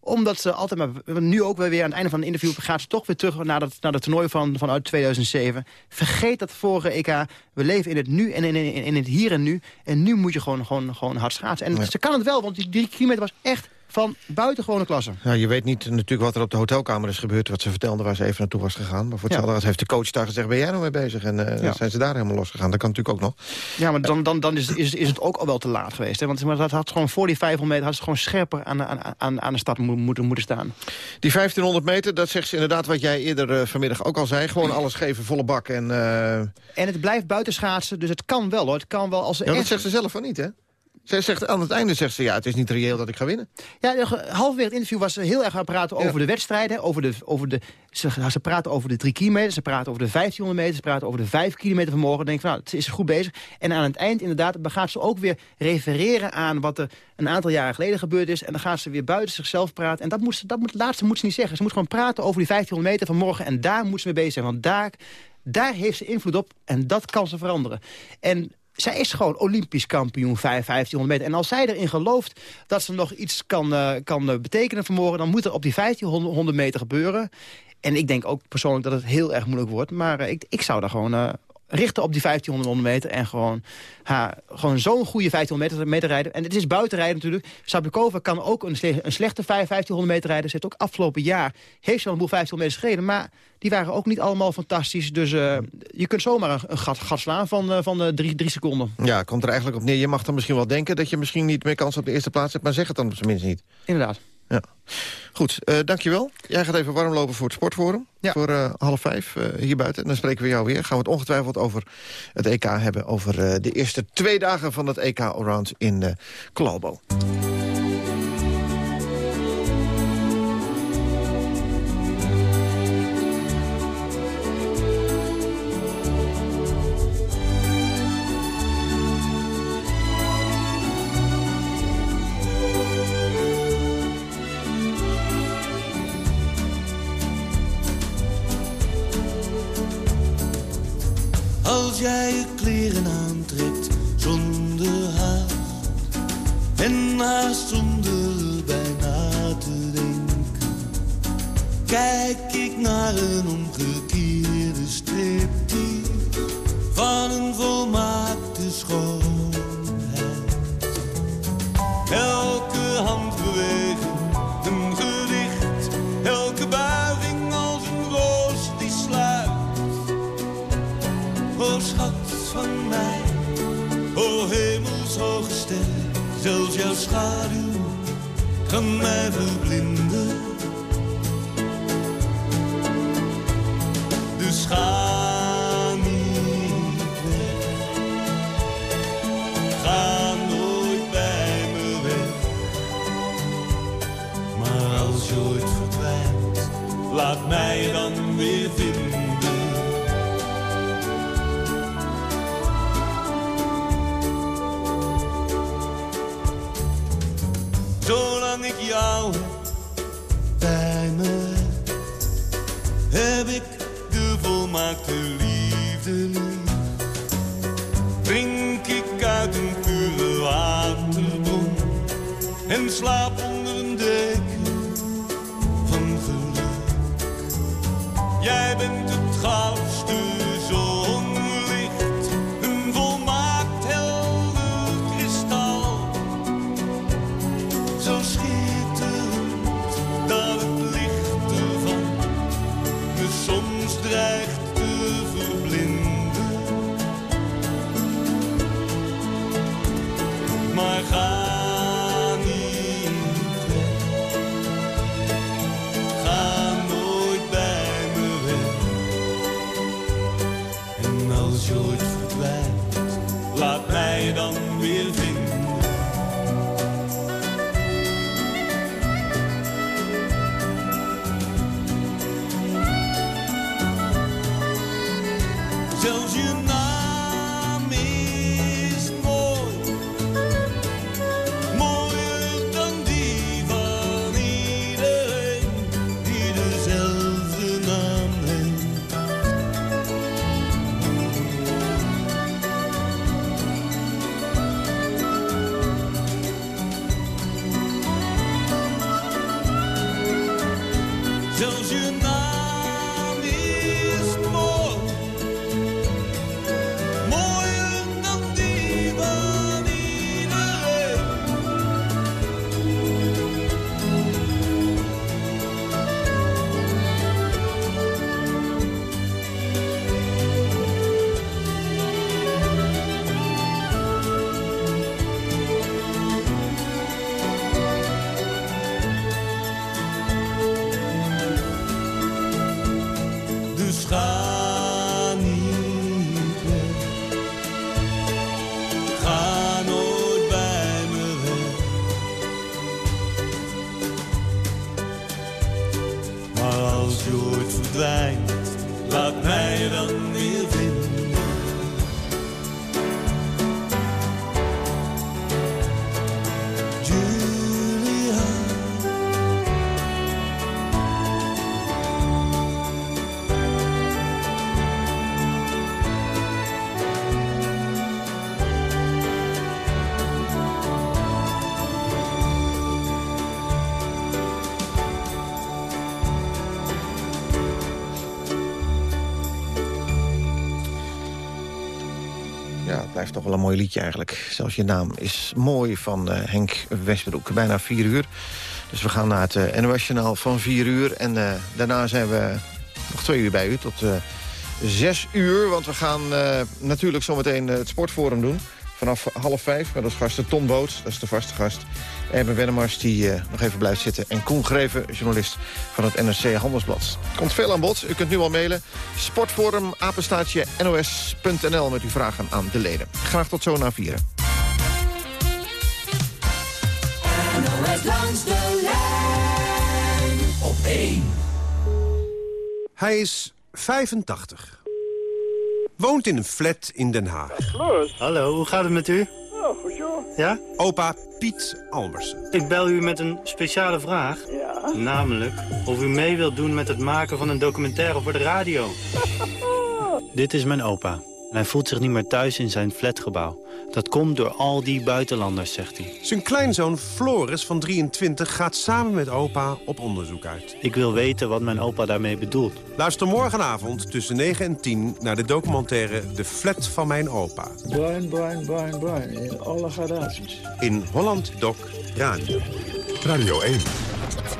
omdat ze altijd maar... Nu ook weer aan het einde van het interview gaat ze toch weer terug naar, dat, naar het toernooi van, vanuit 2007. Vergeet dat vorige EK. We leven in het nu en in, in, in het hier en nu. En nu moet je gewoon, gewoon, gewoon hard schaatsen. En ze kan het wel, want die drie kilometer was echt van buitengewone klasse. Ja, je weet niet natuurlijk wat er op de hotelkamer is gebeurd... wat ze vertelde waar ze even naartoe was gegaan. Maar voor hetzelfde ja. heeft de coach daar gezegd... ben jij nou mee bezig? En uh, ja. zijn ze daar helemaal losgegaan. Dat kan natuurlijk ook nog. Ja, maar dan, dan, dan is, is, is het ook al wel te laat geweest. Hè? Want maar dat had gewoon voor die 500 meter... had ze gewoon scherper aan, aan, aan, aan de start moeten, moeten staan. Die 1500 meter, dat zegt ze inderdaad wat jij eerder uh, vanmiddag ook al zei. Gewoon alles geven, volle bak. En, uh... en het blijft buitenschaatsen, dus het kan wel hoor. Het kan wel als ja, dat zegt ze zelf van niet, hè? Zij zegt, aan het einde zegt ze, ja, het is niet reëel dat ik ga winnen. Ja, halverwege het interview was ze heel erg aan het praten over de wedstrijden. Over de, over de, ze, ze praten over de drie kilometer, ze praten over de 1500 meter... ze praten over de vijf kilometer van morgen. denk van, nou, het is goed bezig. En aan het eind inderdaad gaat ze ook weer refereren aan... wat er een aantal jaren geleden gebeurd is. En dan gaat ze weer buiten zichzelf praten. En dat, moet ze, dat moet, laatste moet ze niet zeggen. Ze moet gewoon praten over die 1500 meter van morgen. En daar moet ze mee bezig zijn. Want daar, daar heeft ze invloed op. En dat kan ze veranderen. En zij is gewoon Olympisch kampioen 1500 meter. En als zij erin gelooft dat ze nog iets kan, uh, kan uh, betekenen vanmorgen... dan moet er op die 1500 meter gebeuren. En ik denk ook persoonlijk dat het heel erg moeilijk wordt. Maar uh, ik, ik zou daar gewoon richten op die 1500 meter. En gewoon, ha, gewoon zo'n goede 1500 meter, meter, rijden. En het is buitenrijden natuurlijk. Sablikova kan ook een, een slechte 1500 meter rijden. Ze heeft ook afgelopen jaar heeft ze al een boel 1500 meters gereden. Maar die waren ook niet allemaal fantastisch. Dus uh, je kunt zomaar een, een gat, gat, slaan van, uh, van uh, drie, drie seconden. Ja, komt er eigenlijk op neer. Je mag dan misschien wel denken dat je misschien niet meer kans op de eerste plaats hebt. Maar zeg het dan op zijn minst niet. Inderdaad. Ja. Goed, uh, dankjewel. Jij gaat even warm lopen voor het Sportforum. Ja. Voor uh, half vijf uh, hier buiten. En dan spreken we jou weer. Gaan we het ongetwijfeld over het EK hebben. Over de eerste twee dagen van het EK Around in uh, Als jij je kleren aantrekt zonder haast. En haast zonder bijna te denken. Kijk ik naar een omgekeerde striptease. Van een volmaakte o hemelshoge ster. Zelfs jouw schaduw kan mij verblinden. Bij me heb, ik de volmaakte liefde lief. Drink ik uit een pure waterbron en slaap onder een deken van geluk. Jij bent het goudste blijft toch wel een mooi liedje eigenlijk. Zelfs je naam is mooi van eh, Henk Westbroek. Bijna vier uur. Dus we gaan naar het uh, NOS-journaal van vier uur. En eh, daarna zijn we nog twee uur bij u tot eh, zes uur. Want we gaan eh, natuurlijk zometeen het sportforum doen. Vanaf half vijf met als gasten Tom Boot, dat is de vaste gast. Erben Wennemars, die eh, nog even blijft zitten. En Koen Greven, journalist van het NRC Handelsblad. Komt veel aan bod. U kunt nu al mailen. Sportforum, apenstaatje, nos.nl met uw vragen aan de leden. Graag tot zo na vieren. NOS langs de lijn op 1. Hij is 85. Woont in een flat in Den Haag. Hallo, hoe gaat het met u? Ja, goed joh. Ja? Opa Piet Albersen. Ik bel u met een speciale vraag. Ja. Namelijk of u mee wilt doen met het maken van een documentaire voor de radio. (laughs) Dit is mijn opa. En hij voelt zich niet meer thuis in zijn flatgebouw. Dat komt door al die buitenlanders, zegt hij. Zijn kleinzoon Floris van 23 gaat samen met opa op onderzoek uit. Ik wil weten wat mijn opa daarmee bedoelt. Luister morgenavond tussen 9 en 10 naar de documentaire De Flat van mijn opa. Bruin, bruin, bruin, bruin. In alle gradaties. In Holland Doc Radio. Radio 1.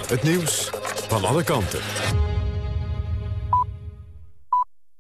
Het nieuws van alle kanten.